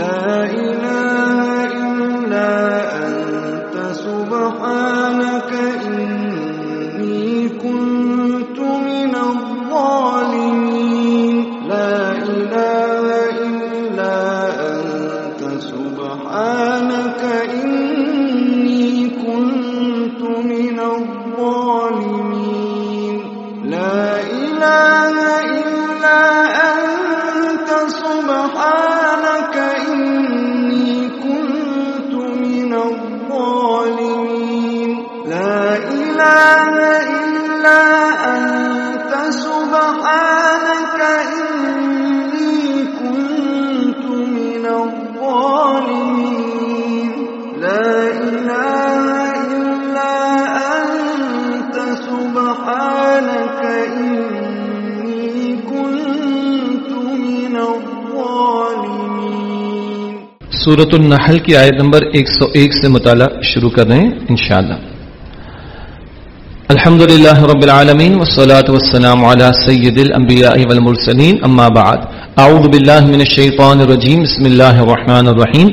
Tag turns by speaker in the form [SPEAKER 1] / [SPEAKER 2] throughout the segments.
[SPEAKER 1] لا
[SPEAKER 2] سورت النحل کی آیت نمبر 101 سے مطالعہ شروع کر رہے ہیں، انشاءاللہ۔ الحمد للہ رب العالمین والصلاة والسلام على سید الانبیاء والمرسلین، اما بعد۔ اعوذ باللہ من الشیطان الرجیم، بسم اللہ الرحمن الرحیم۔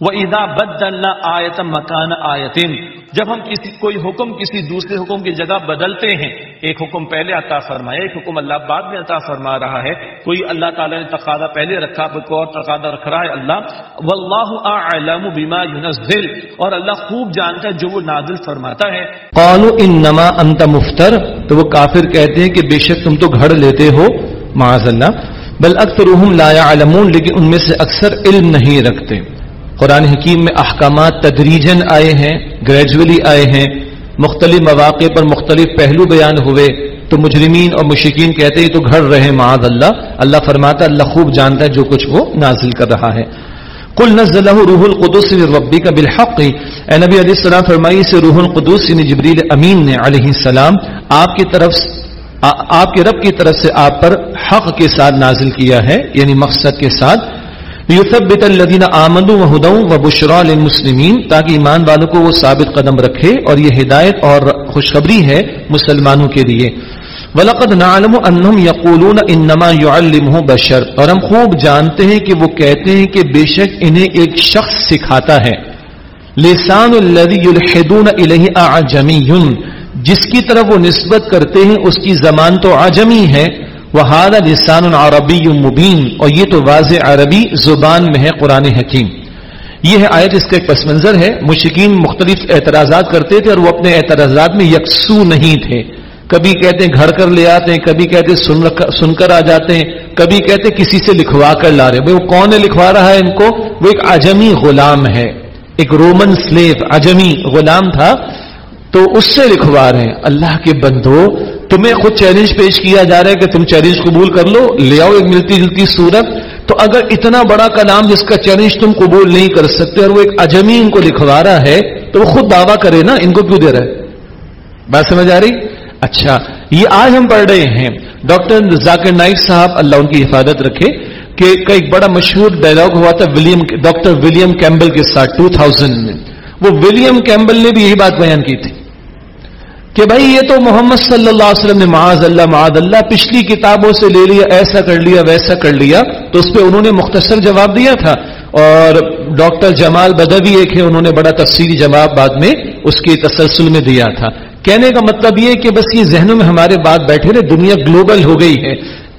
[SPEAKER 3] وَإِذَا بَدَّلْنَا آیَةً مَكَانَ آیَةٍ جب ہم کسی، کوئی حکم کسی دوسرے حکم کی جگہ بدلتے ہیں ایک حکم پہلے عطا فرمایا ایک حکم اللہ بعد میں عطا فرما رہا ہے۔ کوئی اللہ تعالیٰ نے تقاضا پہلے رکھا، کوئی اور تقاضا رکھ رہا ہے، اللہ واللہ اعلم بما ينزل۔ اور اللہ خوب جانتا ہے جو وہ نازل فرماتا ہے۔
[SPEAKER 2] قالوا انما انت مفتر۔ تو وہ کافر کہتے ہیں کہ بے شک تم تو گھڑ لیتے ہو، معاذ اللہ۔ بل اکثرهم لا يعلمون لیکن ان میں سے اکثر علم نہیں رکھتے۔ قرآن حکیم میں احکامات تدریجن آئے ہیں، گریجولی آئے ہیں۔ مختلف مواقع پر مختلف پہلو بیان ہوئے، تو مجرمین اور مشکین کہتے ہیں، تو گھر رہے معاذ اللہ. اللہ فرماتا اللہ خوب جانتا ہے جو کچھ وہ نازل کر رہا ہے۔ کل نزلہ روح القدس ربی کا بالحق۔ اے نبی علیہ السلام فرمائی سے روح القدس یعنی جبریل امین نے علیہ السلام، آپ کی طرف آپ کے رب کی طرف سے آپ پر حق کے ساتھ نازل کیا ہے یعنی مقصد کے ساتھ یثبت الذین آمنوا وهدى وبشرى للمسلمین تاکہ ایمان والوں کو وہ ثابت قدم رکھے اور یہ ہدایت اور خوشخبری ہے مسلمانوں کے لیے۔ وَلَقَدْ نَعْلَمُ أَنَّهُمْ يَقُولُونَ إِنَّمَا يُعَلِّمُهُ بَشَرٌ۔ اور ہم خوب جانتے ہیں کہ وہ کہتے ہیں کہ بے شک انہیں ایک شخص سکھاتا ہے۔ لسان الذي يلحدون الیہ اعجمی جس کی طرف وہ نسبت کرتے ہیں، اس کی زبان تو عجمی ہے۔ وہذا لسان عربی مبین اور یہ تو واضح عربی زبان میں ہے، قرآن حکیم۔ یہ ہے آیت اس کا ایک پس منظر ہے۔ مشکین مختلف اعتراضات کرتے تھے اور وہ اپنے اعتراضات میں یکسو نہیں تھے۔ کبھی کہتے ہیں گھر کر لے آتے ہیں، کبھی کہتے ہیں سن سن کر آ جاتے ہیں، کبھی کہتے ہیں کسی سے لکھوا کر لا رہے ہیں۔ وہ کون ہے لکھوا رہا ہے ان کو؟ وہ ایک عجمی غلام ہے۔ ایک رومن سلیو عجمی غلام تھا۔ تو اس سے لکھوا رہے ہیں، اللہ کے بندو، تمہیں خود چیلنج پیش کیا جا رہا ہے کہ تم چیلنج قبول کر لو، لے آؤ ایک ملتی جلتی صورت۔ تو اگر اتنا بڑا کلام جس کا چیلنج تم قبول نہیں کر سکتے اور وہ ایک اجمی ان کو لکھوا رہا ہے، تو وہ خود دعویٰ کرے نا، ان کو کیوں دے رہا ہے؟ بات سمجھ آ رہی؟ اچھا یہ آج ہم پڑھ رہے ہیں۔ ڈاکٹر ذاکر نائک صاحب اللہ ان کی حفاظت رکھے کہ کا ایک بڑا مشہور ڈائلاگ ہوا تھا ولیم، ڈاکٹر ولیم کیمبل کے ساتھ ٹو تھاؤزینڈ میں۔ وہ ولیم کیمبل نے بھی یہی بات بیان کی تھی۔ کہ بھائی یہ تو محمد صلی اللہ علیہ وسلم نے معاذ اللہ معاذ اللہ پچھلی کتابوں سے لے لیا، ایسا کر لیا، ویسا کر لیا، تو اس پہ انہوں نے مختصر جواب دیا تھا۔ اور ڈاکٹر جمال بدوی ایک ہے انہوں نے بڑا تفصیلی جواب بعد میں اس کے تسلسل میں دیا تھا۔ کہنے کا مطلب یہ کہ بس یہ ذہنوں میں ہمارے بات بیٹھے رہے، دنیا گلوبل ہو گئی ہے۔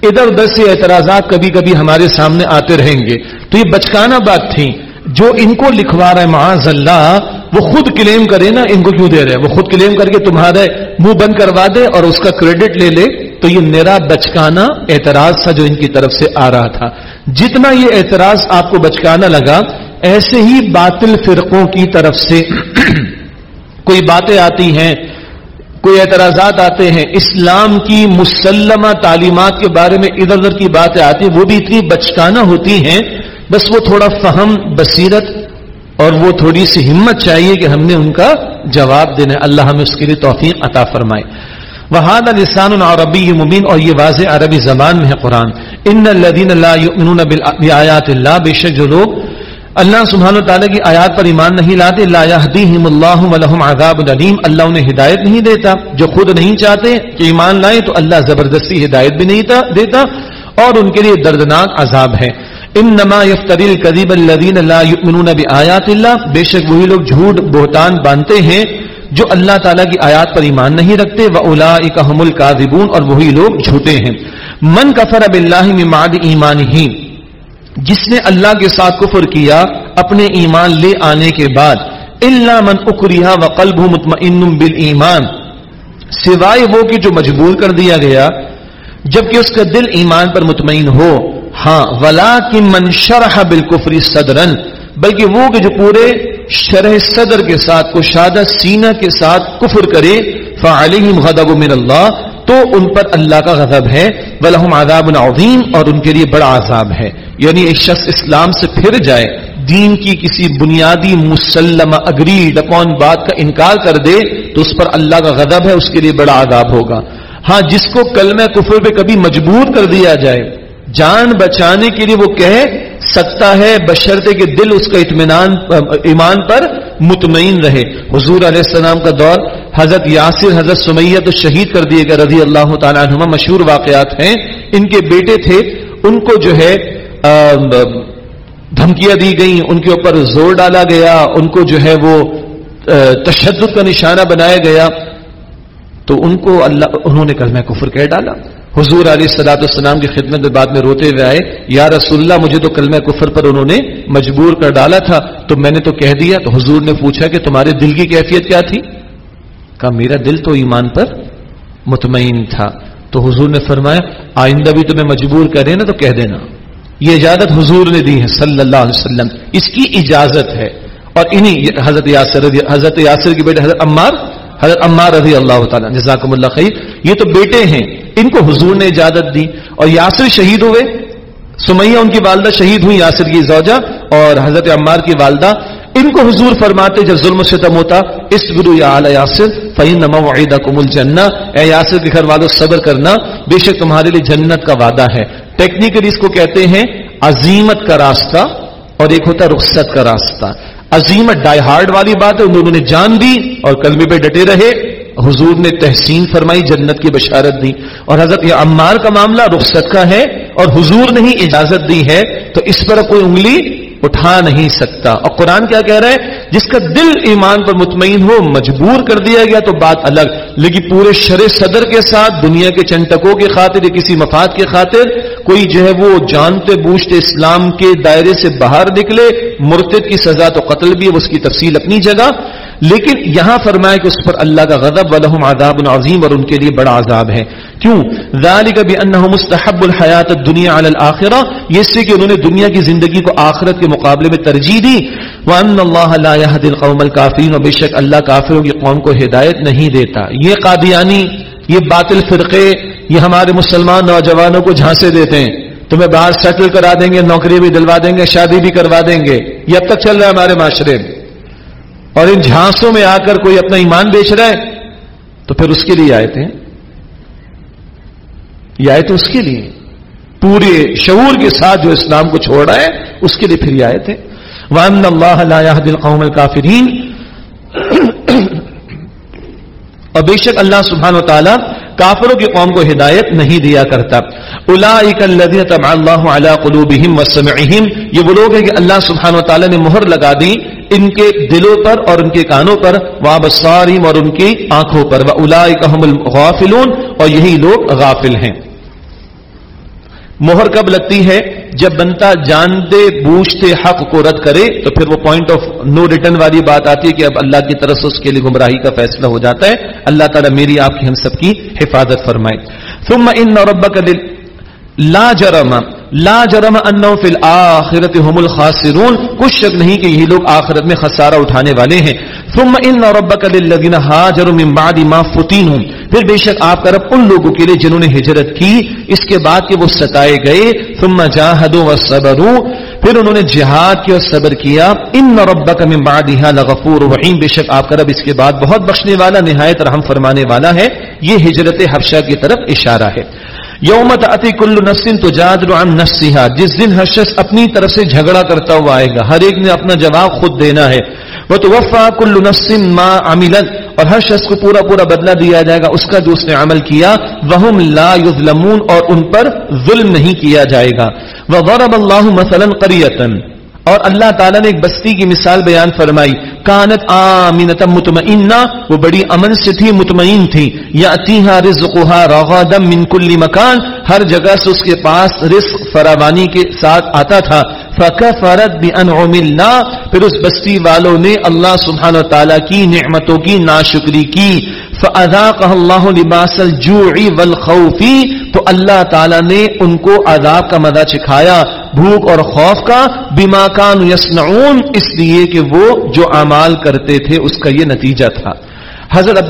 [SPEAKER 2] ادھر ادھر سے اعتراضات کبھی کبھی ہمارے سامنے آتے رہیں گے۔ تو یہ بچکانہ بات تھی جو ان کو لکھوا رہا ہے، معاذ اللہ، وہ خود کلیم کرے نا، ان کو کیوں دے رہے ہیں؟ وہ خود کلیم کر کے تمہارے منہ بند کروا دے اور اس کا کریڈٹ لے لے، تو یہ میرا بچکانا اعتراض تھا جو ان کی طرف سے آ رہا تھا۔ جتنا یہ اعتراض آپ کو بچکانا لگا، ایسے ہی باطل فرقوں کی طرف سے کوئی باتیں آتی ہیں کوئی اعتراضات آتے ہیں اسلام کی مسلمہ تعلیمات کے بارے میں ادھر ادھر کی باتیں آتی ہیں، وہ بھی اتنی بچکانا ہوتی ہیں، بس وہ تھوڑا فہم، بصیرت اور وہ تھوڑی سی ہمت چاہیے کہ ہم نے ان کا جواب دینا اللہ ہمیں اس کے لیے توفیق عطا فرمائے۔ وہاد لسان عربی مبین اور یہ واضح عربی زبان میں ہے قرآن۔ ان الذین لا یؤمنون بآیات اللہ بے شک جو لوگ اللہ سبحانہ و تعالیٰ کی آیات پر ایمان نہیں لاتے، لا یہدیہم اللہ ولہم عذاب علیم اللہ انہیں ہدایت نہیں دیتا۔ جو خود نہیں چاہتے کہ ایمان لائیں تو اللہ زبردستی ہدایت بھی نہیں دیتا اور ان کے لیے دردناک عذاب ہے۔ ان نما یفتریل قدیب اللہ آیات اللہ۔ بے شک وہی لوگ جھوٹ بہتان باندھتے ہیں جو اللہ تعالیٰ کی آیات پر ایمان نہیں رکھتے۔ وہ الا اکم القاضبون اور وہی لوگ جھوٹے ہیں۔ من کفر اب اللہ ماد ایمان ہی جس نے اللہ کے ساتھ کفر کیا، اپنے ایمان لے آنے کے بعد اللہ من اکریہ و قلب مطمئن بال ایمان سوائے وہ کہ جو مجبور کر دیا گیا، جبکہ اس کا دل ایمان پر مطمئن ہو۔ ہاں ولا کی من شرح بالکفری صدرن بلکہ وہ کہ جو پورے شرح صدر کے ساتھ، کشادہ سینہ کے ساتھ کفر کرے فعلیم غضب من اللہ تو ان پر اللہ کا غضب ہے ولہم عذاب عظیم اور ان کے لیے بڑا عذاب ہے۔ یعنی ایک شخص اسلام سے پھر جائے، دین کی کسی بنیادی مسلم اگریڈ اپون بات کا انکار کر دے، تو اس پر اللہ کا غضب ہے، اس کے لیے بڑا عذاب ہوگا۔ ہاں جس کو کلمہ کفر پہ کبھی مجبور کر دیا جائے، جان بچانے کے لیے وہ کہے، سکتا ہے بشرطے کے دل اس کا اطمینان، ایمان پر مطمئن رہے۔ حضور علیہ السلام کا دور حضرت یاسر، حضرت سمیہ تو شہید کر دیے گا رضی اللہ تعالیٰ عنہ مشہور واقعات ہیں۔ ان کے بیٹے تھے، ان کو جو ہے دھمکیاں دی گئیں، ان کے اوپر زور ڈالا گیا، ان کو جو ہے وہ تشدد کا نشانہ بنایا گیا۔ تو ان کو اللہ، انہوں نے کلمہ کفر کہہ ڈالا۔ حضور علیہ السلاۃ السلام کی خدمت میں بعد میں روتے ہوئے آئے۔ یا رسول اللہ، مجھے تو کلمہ کفر پر انہوں نے مجبور کر ڈالا تھا، تو میں نے تو کہہ دیا۔ تو حضور نے پوچھا کہ تمہارے دل کی کیفیت کیا تھی؟ کہا میرا دل تو ایمان پر مطمئن تھا۔ تو حضور نے فرمایا، آئندہ بھی تمہیں مجبور کرے نا تو کہہ دینا۔ یہ اجازت حضور نے دی ہے، صلی اللہ علیہ وسلم۔ اس کی اجازت ہے۔ اور انہی، حضرت یاسر حضرت یاسر کی بیٹے، حضرت عمار حضرت عمار رضی اللہ تعالیٰ جزاکم اللہ خیر۔ یہ تو بیٹے ہیں۔ ان کو حضور نے اجازت دی۔ اور یاسر شہید ہوئے۔ سمیہ ان کی والدہ شہید ہوئی، یاسر کی زوجہ۔ اور حضرت عمار کی والدہ ان کو حضور فرماتے جب ظلم و ستم ہوتا اس گرو یا یاسر فعین نما وعیدہ کم اے یاسر کے گھر والوں صبر کرنا، بے شک تمہارے لیے جنت کا وعدہ ہے۔ ٹیکنیکلی اس کو کہتے ہیں عظیمت کا راستہ اور ایک ہوتا رخصت کا راستہ۔ عظیمت ڈائی ہارڈ والی بات ہے، انہوں نے جان دی اور کلمے پہ ڈٹے رہے۔ حضور نے تحسین فرمائی، جنت کی بشارت دی۔ اور حضرت یہ عمار کا معاملہ رخصت کا ہے اور حضور نے ہی اجازت دی ہے۔ تو اس پر کوئی انگلی اٹھا نہیں سکتا۔ اور قرآن کیا کہہ رہا ہے؟ جس کا دل ایمان پر مطمئن ہو، مجبور کر دیا گیا تو بات الگ۔ لیکن پورے شر صدر کے ساتھ، دنیا کے چنٹکوں کے خاطر، یا کسی مفاد کے خاطر، کوئی جو ہے وہ جانتے بوجھتے اسلام کے دائرے سے باہر نکلے، مرتد کی سزا تو قتل بھی ہے اس کی تفصیل اپنی جگہ۔ لیکن یہاں فرمایا کہ اس پر اللہ کا غضب ولہم عذاب عظیم اور ان کے لیے بڑا عذاب ہے۔ کیوں؟ ذالک بانہ مستحب الحیات الدنیا علی الاخرہ، یہ سے کہ انہوں نے دنیا کی زندگی کو آخرت کے مقابلے میں ترجیح دی۔ وان اللہ لا يهدي القوم الكافرین بے شک اللہ کافروں کی قوم کو ہدایت نہیں دیتا۔ یہ قادیانی، یہ باطل فرقے، یہ ہمارے مسلمان نوجوانوں کو جھانسے دیتے ہیں۔ تمہیں باہر سیٹل کرا دیں گے، نوکری بھی دلوا دیں گے، شادی بھی کروا دیں گے۔ یہ اب تک چل رہا ہے ہمارے معاشرے میں۔ اور ان جھانسوں میں آ کر کوئی اپنا ایمان بیچ رہا ہے، تو پھر اس کے لیے آئے تھے یہ آئے تو اس کے لیے۔ پورے شعور کے ساتھ جو اسلام کو چھوڑ رہا ہے، اس کے لیے پھر یہ آئے تھے وان اللہ دل قوم الکافرین اور بے شک اللہ سبحانہ و تعالیٰ کافروں کی قوم کو ہدایت نہیں دیا کرتا۔ اللہ یہ وہ لوگ ہیں کہ اللہ سبحانہ و تعالیٰ نے مہر لگا دی۔ ان کے دلوں پر اور ان کے کانوں پر وابساریم اور ان کی آنکھوں پر وہ الغافلون اور یہی لوگ غافل ہیں۔ مہر کب لگتی ہے؟ جب بنتا جانتے، بوجھتے حق کو رد کرے، تو پھر وہ پوائنٹ آف نو ریٹرن والی بات آتی ہے کہ اب اللہ کی طرف سے اس کے لیے گمراہی کا فیصلہ ہو جاتا ہے۔ اللہ تعالیٰ میری آپ کی ہم سب کی حفاظت فرمائے۔ ثم ان ربک دل لا جرم لا جرم انہم فی الاخرت هم الخاسرون، کچھ شک نہیں کہ یہی لوگ آخرت میں خسارہ اٹھانے والے ہیں۔ ثم ان ربک للذین هاجروا من بعد ما فتنوا پھر بے شک آپ کا رب ان لوگوں کے لیے جنہوں نے ہجرت کی، اس کے بعد کہ وہ ستائے گئے۔ ثم جاهدوا وصبروا۔ پھر انہوں نے جہاد کیا اور صبر کیا۔ ان ربک من بعدها لغفور رحیم بے شک آپ کا رب اس کے بعد بہت بخشنے والا، نہایت رحم فرمانے والا ہے۔ یہ ہجرت حبشہ کی طرف اشارہ ہے۔ یومت عتی کل نسن تو جاد نفسها جس دن ہر شخص اپنی طرف سے جھگڑا کرتا ہوا آئے گا، ہر ایک نے اپنا جواب خود دینا ہے۔ وہ تو وفا کل نسن ما عملت۔ اور ہر شخص کو پورا پورا بدلہ دیا جائے گا، اس کا جو اس نے عمل کیا وہ لا یظلمون اور ان پر ظلم نہیں کیا جائے گا۔ وضرب اللہ مثلا قریتن اور اللہ تعالیٰ نے ایک بستی کی مثال بیان فرمائی، کانت آمینت مطمئنہ، وہ بڑی امن سے تھی، مطمئن تھی۔ یا اتیہا رزقہا رغادا من کل مکان، ہر جگہ سے اس کے پاس رزق، فراوانی کے ساتھ آتا تھا۔ فکفرت بانعم اللہ، پھر اس بستی والوں نے اللہ سبحانہ و تعالیٰ کی نعمتوں کی ناشکری کی۔ فَأَذَاقَهَ اللَّهُ لِبَاسَ الْجُوعِ وَالْخَوْفِ، تو اللہ تعالیٰ نے ان کو عذاب کا مزہ چکھایا۔ بھوک اور خوف کا بما کان یسنعون اس لیے کہ وہ جو اعمال کرتے تھے، اس کا یہ نتیجہ تھا۔ حضرت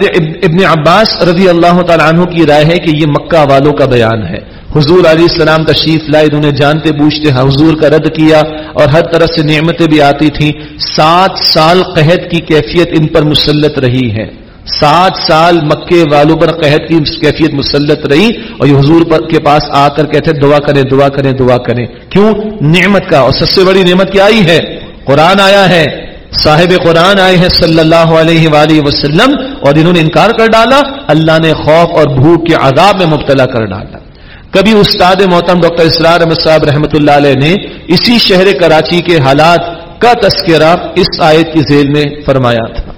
[SPEAKER 2] ابن عباس رضی اللہ تعالیٰ عنہ کی رائے ہے کہ یہ مکہ والوں کا بیان ہے۔ حضور علیہ السلام تشریف لائے انہیں جانتے بوجھتے حضور کا رد کیا اور ہر طرح سے نعمتیں بھی آتی تھیں۔ سات سال قحط کی کیفیت ان پر مسلط رہی ہے۔ سات سال مکے والوں پر قحط کی کیفیت مسلط رہی اور یہ حضور پر کے پاس آ کر کہتے دعا کریں دعا کریں دعا کریں۔ کیوں؟ نعمت کا۔ اور سب سے بڑی نعمت کیا آئی ہے؟ قرآن آیا ہے۔ صاحب قرآن آئے ہیں صلی اللہ علیہ وآلہ وسلم اور انہوں نے انکار کر ڈالا۔ اللہ نے خوف اور بھوک کے عذاب میں مبتلا کر ڈالا۔ کبھی استاد محتم ڈاکٹر اسرار احمد صاحب رحمۃ اللہ علیہ نے اسی شہر کراچی کے حالات کا تذکرہ اس آیت کی ذیل میں فرمایا تھا۔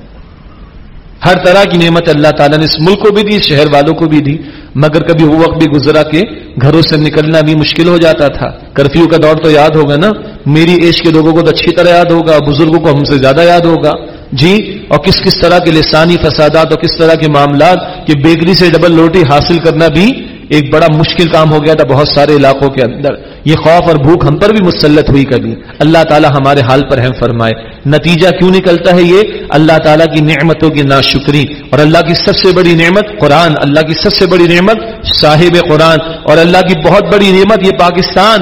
[SPEAKER 2] ہر طرح کی نعمت اللہ تعالیٰ نے اس ملک کو بھی دی شہر والوں کو بھی دی۔ مگر کبھی وہ وقت بھی گزرا کہ گھروں سے نکلنا بھی مشکل ہو جاتا تھا۔ کرفیو کا دور تو یاد ہوگا نا؟ میری ایج کے لوگوں کو تو اچھی طرح یاد ہوگا، بزرگوں کو ہم سے زیادہ یاد ہوگا۔ جی اور کس کس طرح کے لسانی فسادات اور کس طرح کے معاملات کہ بیکری سے ڈبل روٹی حاصل کرنا بھی ایک بڑا مشکل کام ہو گیا تھا بہت سارے علاقوں کے اندر۔ یہ خوف اور بھوک ہم پر بھی مسلط ہوئی کبھی۔ اللہ تعالی ہمارے حال پر ہم فرمائے۔ نتیجہ کیوں نکلتا ہے یہ؟ اللہ تعالیٰ کی نعمتوں کی ناشکری۔ اور اللہ کی سب سے بڑی نعمت قرآن۔ اللہ کی سب سے بڑی نعمت صاحب قرآن۔ اور اللہ کی بہت بڑی نعمت یہ پاکستان۔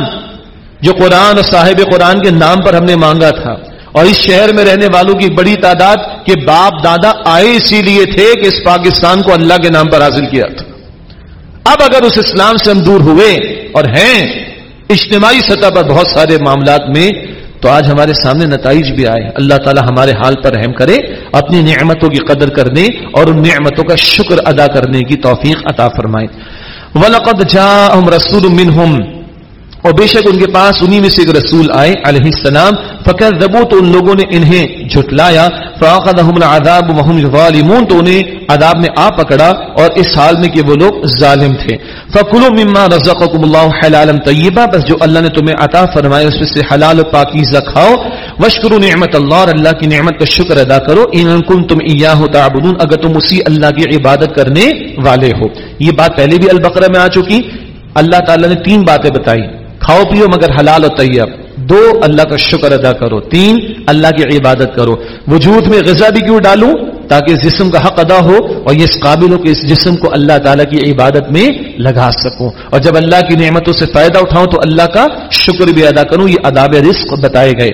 [SPEAKER 2] جو قرآن اور صاحب قرآن کے نام پر ہم نے مانگا تھا۔ اور اس شہر میں رہنے والوں کی بڑی تعداد کے باپ دادا آئے اسی لیے تھے کہ اس پاکستان کو اللہ کے نام پر حاصل کیا تھا۔ اب اگر اس اسلام سے ہم دور ہوئے اور ہیں، اجتماعی سطح پر بہت سارے معاملات میں، تو آج ہمارے سامنے نتائج بھی آئے۔ اللہ تعالی ہمارے حال پر رحم کرے، اپنی نعمتوں کی قدر کرنے اور ان نعمتوں کا شکر ادا کرنے کی توفیق عطا فرمائے۔ وَلَقَدْ جَاءَهُمْ رَسُولٌ مِّنْهُمْ اور بے شک ان کے پاس انہی میں سے ایک رسول آئے علیہ السلام فقر دبو تو ان لوگوں نے انہیں جھٹلایا فاقدہم العذاب وهم ظالمون، تو انہیں عذاب میں آ پکڑا اور اس حال میں کہ وہ لوگ ظالم تھے۔ فکلوا مما رزقکم اللہ حلالا طیبا، بس جو اللہ نے تمہیں عطا فرمایا، اس میں سے حلال و پاکیزہ کھاؤ۔ واشکروا نعمت اللہ، اور اللہ کی نعمت کا شکر ادا کرو۔ ان کنتم ایاہ تعبدون، اگر تم اسی اللہ کی عبادت کرنے والے ہو۔ یہ بات پہلے بھی البقرہ میں آ چکی۔ اللہ تعالی نے تین باتیں بتائی۔ کھاؤ پیو مگر حلال و طیب. دو، اللہ کا شکر ادا کرو. تین، اللہ کی عبادت کرو. وجود میں غذا بھی کیوں ڈالوں؟ تاکہ اس جسم کا حق ادا ہو اور یہ اس قابل ہو کہ اس جسم کو اللہ تعالیٰ کی عبادت میں لگا سکوں. اور جب اللہ کی نعمتوں سے فائدہ اٹھاؤں تو اللہ کا شکر بھی ادا کروں. یہ اداب رزق بتائے گئے.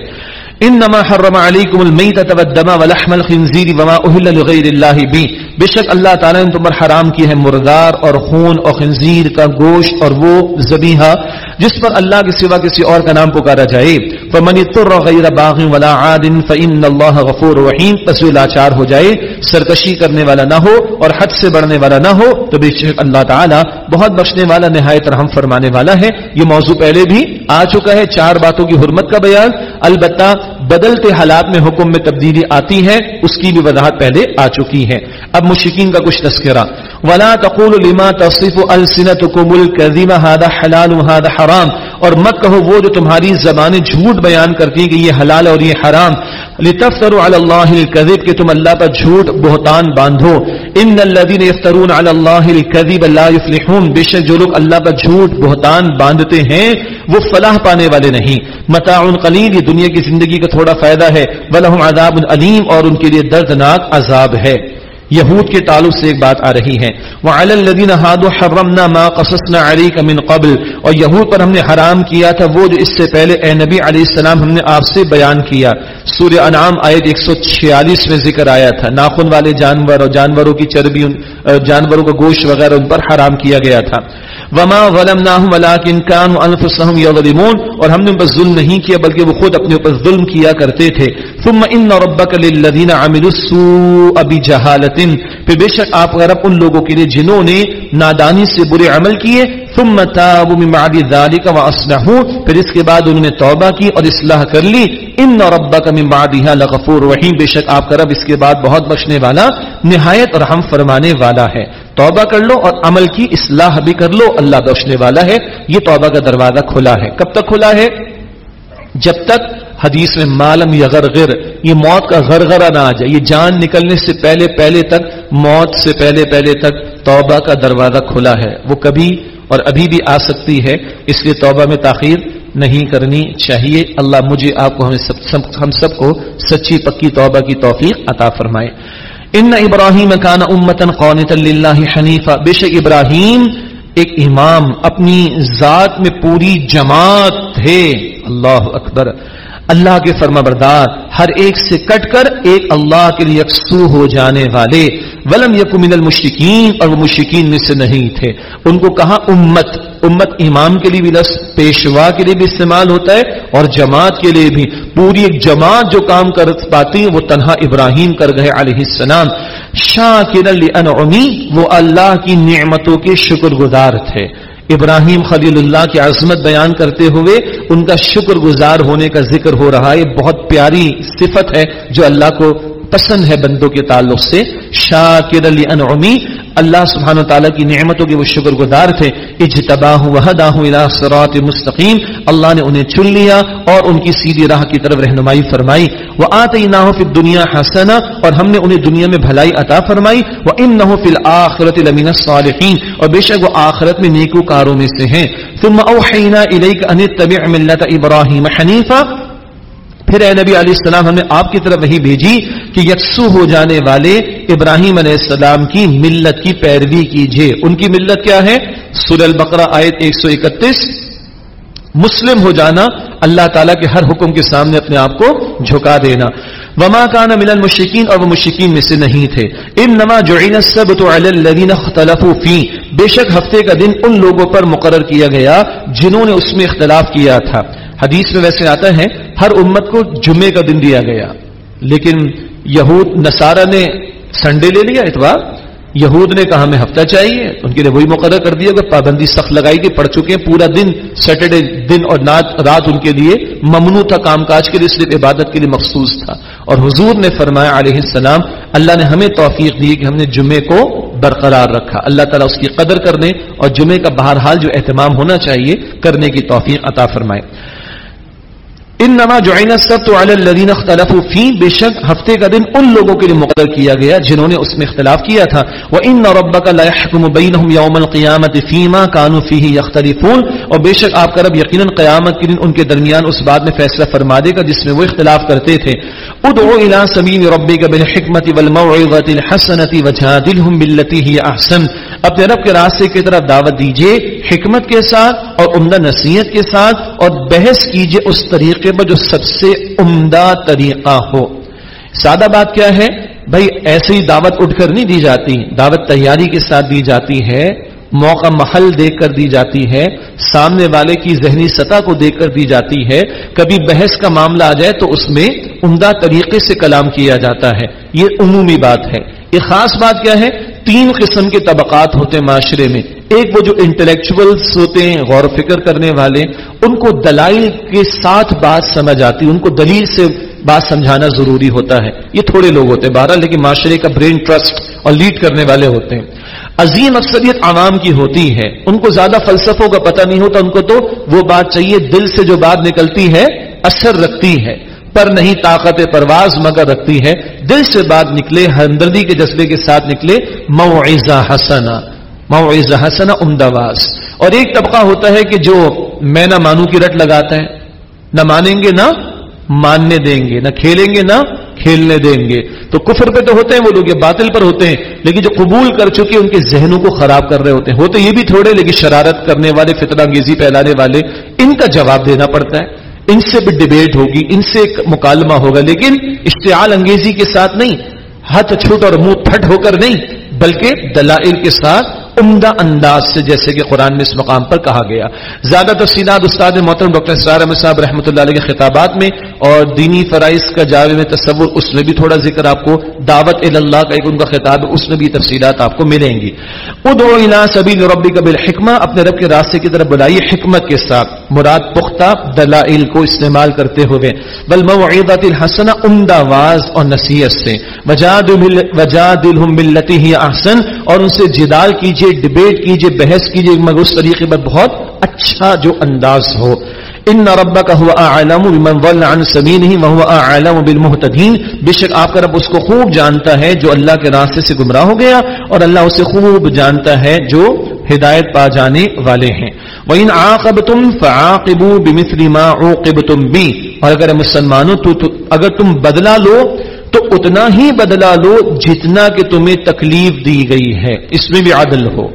[SPEAKER 2] انما حرم علیکم المیتۃ والدم ولحم الخنزیر وما اهل لغیر اللہ بھی بے شک اللہ تعالی نے تم پر حرام کی ہے مردار اور خون اور خنزیر کا گوشت اور وہ ذبیحہ جس پر اللہ کے سوا کسی اور کا نام پکارا جائے. فمن اضطر غیر باغ ولا عاد فان اللہ غفور رحیم. پس وہ لاچار ہو جائے، سرکشی کرنے والا نہ ہو اور حد سے بڑھنے والا نہ ہو، تو بے شک اللہ تعالی بہت بخشنے والا، نہایت رحم فرمانے والا ہے. یہ موضوع پہلے بھی آ چکا ہے چار باتوں کی حرمت کا بیان۔ البتہ بدلتے حالات میں حکم میں تبدیلی آتی ہے، اس کی بھی وضاحت پہلے آ چکی ہے۔ اب مشکین کا کچھ تذکرہ۔ ولا تقول لما تصف السنتكم الكذب هذا حلال وهذا حرام۔ اور مت کہو وہ جو تمہاری زبانیں جھوٹ بیان کرتی ہیں کہ یہ حلال اور یہ حرام۔ لتفتروا على الله الكذب کہ تم اللہ پر جھوٹ بہتان باندھو۔ ان الذين يفترون على الله الكذب لا يفلحون۔ بے شک جو لوگ اللہ پر جھوٹ بہتان باندھتے ہیں، وہ فلاح پانے والے نہیں۔ متاع قلیل یہ دنیا کی زندگی کا تھوڑا فائدہ ہے۔ ولہم عذاب علیم اور ان کے لیے دردناک عذاب ہے۔ یہود کے تعلق سے ایک بات آ رہی ہے۔ وعلى الذين هادوا حرمنا ما قصصنا عليك من قبل۔ اور یہود پر ہم نے حرام کیا تھا، وہ جو اس سے پہلے اے نبی علیہ السلام ہم نے آپ سے بیان کیا۔ سورہ انعام آیت 146 میں ذکر آیا تھا۔ ناخن والے جانور اور جانوروں کی چربی جانوروں کا گوشت وغیرہ ان پر حرام کیا گیا تھا۔ وما ولم ولكن كانوا انفسهم يظلمون اور ہم نے بس ظلم نہیں کیا بلکہ وہ خود اپنے اوپر ظلم کیا کرتے تھے۔ ثم ان ربك للذين عملوا السوء بجهاله پھر بے شک آپ رب ان لوگوں کے لیے جنہوں نے نادانی سے برے عمل کیے ثم تابوا من بعد ذلك واصلحوا پھر اس کے بعد انہوں نے توبہ کی اور اصلاح کر لی۔ ان ربك من بعدها لغفور رحیم بے شک آپ کا رب اس کے بعد بہت بخشنے والا، نہایت رحم فرمانے والا ہے۔ توبہ کر لو اور عمل کی اصلاح بھی کر لو، اللہ بخشنے والا ہے۔ یہ توبہ کا دروازہ کھلا ہے۔ کب تک کھلا ہے؟ جب تک حدیث میں مالم یا غرغر یہ موت کا غرغرہ نہ آ جائے۔ یہ جان نکلنے سے پہلے پہلے تک، موت سے پہلے پہلے تک توبہ کا دروازہ کھلا ہے۔ وہ کبھی اور ابھی بھی آ سکتی ہے، اس لیے توبہ میں تاخیر نہیں کرنی چاہیے۔ اللہ مجھے، آپ کو، ہمیں سب سب، ہم سب کو سچی پکی توبہ کی توفیق عطا فرمائے۔ ان ابراہیم کان امتن قونت اللہ حنیفہ بے شک ابراہیم ایک امام، اپنی ذات میں پوری جماعت تھے۔ اللہ اکبر۔ اللہ کے فرما بردار ہر ایک سے کٹ کر ایک اللہ کے لیے یکسو ہو جانے والے۔ ولم من المشکین اور وہ مشکین میں سے نہیں تھے۔ ان کو کہا امت امت امام کے لیے بھی لفظ، پیشوا کے لیے بھی استعمال ہوتا ہے، اور جماعت کے لیے بھی۔ پوری ایک جماعت جو کام کر پاتی، وہ تنہا ابراہیم کر گئے علیہ السلام۔ شاہ انعمی وہ اللہ کی نعمتوں کے شکر گزار تھے۔ ابراہیم خلیل اللہ کی عظمت بیان کرتے ہوئے ان کا شکر گزار ہونے کا ذکر ہو رہا ہے۔ بہت پیاری صفت ہے جو اللہ کو پسند ہے بندوں کے تعلق سے، شاکر علی انعمی، اللہ سبحانہ تعالیٰ کی نعمتوں کے وہ شکر گزار تھے اجتباہ وحداہ الى صراط مستقیم، اللہ نے انہیں چن لیا اور ان کی سیدھی راہ کی طرف رہنمائی فرمائی۔ وہ آتے فی الدنیا حسنا اور ہم نے انہیں دنیا میں بھلائی عطا فرمائی۔ وہ ان نہ فی الآخرت لمن الصالحین اور بے شک وہ آخرت میں نیکوکاروں میں سے ہیں۔ ثم اوحینا الیک ان تبع ملت ابراہیم حنیفہ پھر اے نبی علیہ السلام ہم نے آپ کی طرف وہی بھیجی کہ یکسو ہو جانے والے ابراہیم علیہ السلام کی ملت کی پیروی کیجیے ان کی ملت کیا ہے؟ سور البقرہ آیت 131 مسلم ہو جانا، اللہ تعالیٰ کے ہر حکم کے سامنے اپنے آپ کو جھکا دینا۔ وما کان من المشکین اور وہ مشکین میں سے نہیں تھے۔ ان نما جو سب تو اختلاف فی۔ بے شک ہفتے کا دن ان لوگوں پر مقرر کیا گیا جنہوں نے اس میں اختلاف کیا تھا۔ حدیث میں ویسے آتا ہے، ہر امت کو جمعے کا دن دیا گیا۔ لیکن یہود، نصارہ نے سنڈے لے لیا اتوار۔ یہود نے کہا، ہمیں ہفتہ چاہیے۔ ان کے لیے وہی مقرر کر دیا۔ کہ پابندی سخت لگائی گئی، پڑ چکے ہیں پورا دن سیٹرڈے دن اور رات ان کے لیے ممنوع تھا کام کاج کے لیے، صرف عبادت کے لیے مخصوص تھا۔ اور حضور نے فرمایا علیہ السلام، اللہ نے ہمیں توفیق دی کہ ہم نے جمعے کو برقرار رکھا۔ اللہ تعالیٰ اس کی قدر کرنے اور جمعے کا بہرحال جو اہتمام ہونا چاہیے، کرنے کی توفیق عطا فرمائے۔ ان نما جو الدین اختلاف فی بے شک ہفتے کا دن ان لوگوں کے لیے مقرر کیا گیا جنہوں نے اس میں اختلاف کیا تھا۔ وہ ان نوربا کا بینہم یوم القیامت فیما کانو فی یختلفون اور بے شک آپ کا رب یقیناً قیامت کے دن ان کے درمیان اس بات میں فیصلہ فرما دے گا جس میں وہ اختلاف کرتے تھے۔ ادعو الى سبیل ربک بالحکمت والموعظۃ الحسنۃ وجادلهم بالتي هي احسن۔ اپنے رب کے راستے کی طرف دعوت دیجیے حکمت کے ساتھ اور عمدہ نصیحت کے ساتھ اور بحث کیجیے اس طریقے طریقے پر جو سب سے عمدہ طریقہ ہو۔ سادہ بات کیا ہے؟ بھائی ایسے ہی دعوت اٹھ کر نہیں دی جاتی۔ دعوت تیاری کے ساتھ دی جاتی ہے، موقع محل دیکھ کر دی جاتی ہے، سامنے والے کی ذہنی سطح کو دیکھ کر دی جاتی ہے۔ کبھی بحث کا معاملہ آ جائے تو اس میں عمدہ طریقے سے کلام کیا جاتا ہے۔ یہ عمومی بات ہے۔ یہ خاص بات کیا ہے؟ تین قسم کے طبقات ہوتے معاشرے میں۔ ایک وہ جو انٹلیکچوئلس ہوتے ہیں، غور و فکر کرنے والے، ان کو دلائل کے ساتھ بات سمجھ آتی، ان کو دلیل سے بات سمجھانا ضروری ہوتا ہے۔ یہ تھوڑے لوگ ہوتے ہیں بارہ لیکن معاشرے کا برین ٹرسٹ اور لیڈ کرنے والے ہوتے ہیں۔ عظیم اکثریت عوام کی ہوتی ہے۔ ان کو زیادہ فلسفوں کا پتہ نہیں ہوتا، ان کو تو وہ بات چاہیے، دل سے جو بات نکلتی ہے، اثر رکھتی ہے۔ پر نہیں، طاقت پرواز مگر رکھتی ہے۔ دل سے بات نکلے، ہمدردی کے جذبے کے ساتھ نکلے موعزہ حسنا۔ موعزہ حسنا امداواز اور ایک طبقہ ہوتا ہے کہ جو میں نہ مانوں کی رٹ لگاتا ہے نہ مانیں گے، نہ ماننے دیں گے، نہ کھیلیں گے، نہ کھیلنے دیں گے۔ تو کفر پہ تو ہوتے ہیں، وہ لوگ یہ باطل پر ہوتے ہیں، لیکن جو قبول کر چکے ان کے ذہنوں کو خراب کر رہے ہوتے ہیں۔ ہوتے یہ بھی تھوڑے، لیکن شرارت کرنے والے، فتنہ انگیزی پھیلانے والے، ان کا جواب دینا پڑتا ہے۔ ان سے بھی ڈبیٹ ہوگی، ان سے ایک مکالمہ ہوگا، لیکن اشتعال انگیزی کے ساتھ نہیں، ہاتھ چھوٹ اور منہ پھٹ ہو کر نہیں، بلکہ دلائل کے ساتھ عمدہ انداز سے، جیسے کہ قرآن میں اس مقام پر کہا گیا۔ زیادہ تفصیلات استاد محترم ڈاکٹر اسرار احمد صاحب رحمۃ اللہ علیہ کے خطابات میں اور دینی فرائض کا جاوے میں تصور، اس میں بھی تھوڑا ذکر آپ کو دعوت اللہ کا ایک ان کا خطاب ہے، اس میں بھی تفصیلات آپ کو ملیں گی۔ ادو الا سبی ربی قبل حکمہ اپنے رب کے راستے کی طرف بلائیے حکمت کے ساتھ۔ مراد پختہ دلائل کو استعمال کرتے ہوئے۔ بل موعدت الحسن عمدہ واز اور نصیحت سے۔ وجاد ملتی ہی احسن، اور ان سے جدال کیجیے کیجیے ڈبیٹ کیجیے بحث کیجیے مگر اس طریقے پر بہت اچھا جو انداز ہو۔ ان رب کا ہوا عالم عن سمین ہی وہ عالم بالمحتدین بے شک آپ کا رب اس کو خوب جانتا ہے جو اللہ کے راستے سے گمراہ ہو گیا اور اللہ اسے خوب جانتا ہے جو ہدایت پا جانے والے ہیں۔ وہ ان آب تم فعاقبو بمثل ما عوقبتم بی اور اگر مسلمانوں تو, تو اگر تم بدلا لو تو اتنا ہی بدلا لو جتنا کہ تمہیں تکلیف دی گئی ہے، اس میں بھی عادل ہو۔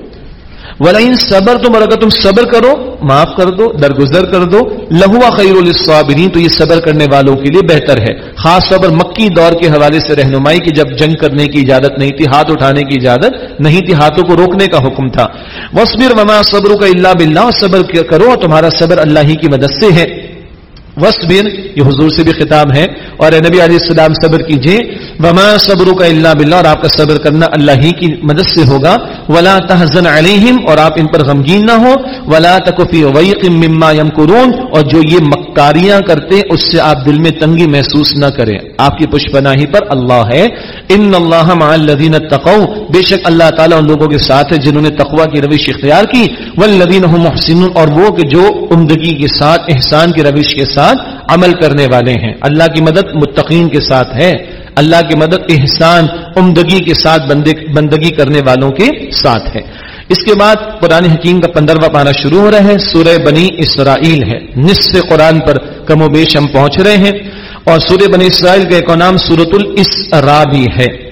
[SPEAKER 2] ولین صبر تم اور اگر تم صبر کرو، معاف کر دو، درگزر کر دو لہوا خیر الصابرین تو یہ صبر کرنے والوں کے لیے بہتر ہے۔ خاص طور پر مکی دور کے حوالے سے رہنمائی کی، جب جنگ کرنے کی اجازت نہیں تھی، ہاتھ اٹھانے کی اجازت نہیں تھی، ہاتھوں کو روکنے کا حکم تھا۔ وسبر وما صبر کا اللہ بلّہ صبر کرو اور تمہارا صبر اللہ ہی کی مدد سے ہے۔ وسبر یہ حضور سے بھی خطاب ہے، اور نبی علیہ السلام صبر کیجیے وما صبر کا اللہ بلّہ اور آپ کا صبر کرنا اللہ ہی کی مدد سے ہوگا۔ ولا تحزن علیہم اور آپ ان پر غمگین نہ ہو۔ ولا تکفی ویق مما یمکرون اور جو یہ مکاریاں کرتے، اس سے آپ دل میں تنگی محسوس نہ کریں۔ آپ کی پشپ پناہی پر اللہ ہے۔ ان اللہ مع الذین اتقوا۔ بے شک اللہ تعالیٰ ان لوگوں کے ساتھ ہے جنہوں نے تقوا کی روش اختیار کی۔ والذین هم محسنون، اور وہ کہ جو عمدگی کے ساتھ، احسان کی روش کے ساتھ عمل کرنے والے ہیں۔ اللہ کی مدد متقین کے ساتھ ہے۔ اللہ کی مدد احسان، عمدگی کے ساتھ بندگی کرنے والوں کے ساتھ ہے۔ اس کے بعد قرآن حکیم کا پندرواں پانا شروع ہو رہا ہے۔ سورہ بنی اسرائیل ہے۔ نصف قرآن پر کم و بیش ہم پہنچ رہے ہیں۔ اور سورہ بنی اسرائیل کا ایک نام سورت الاسرا بھی ہے۔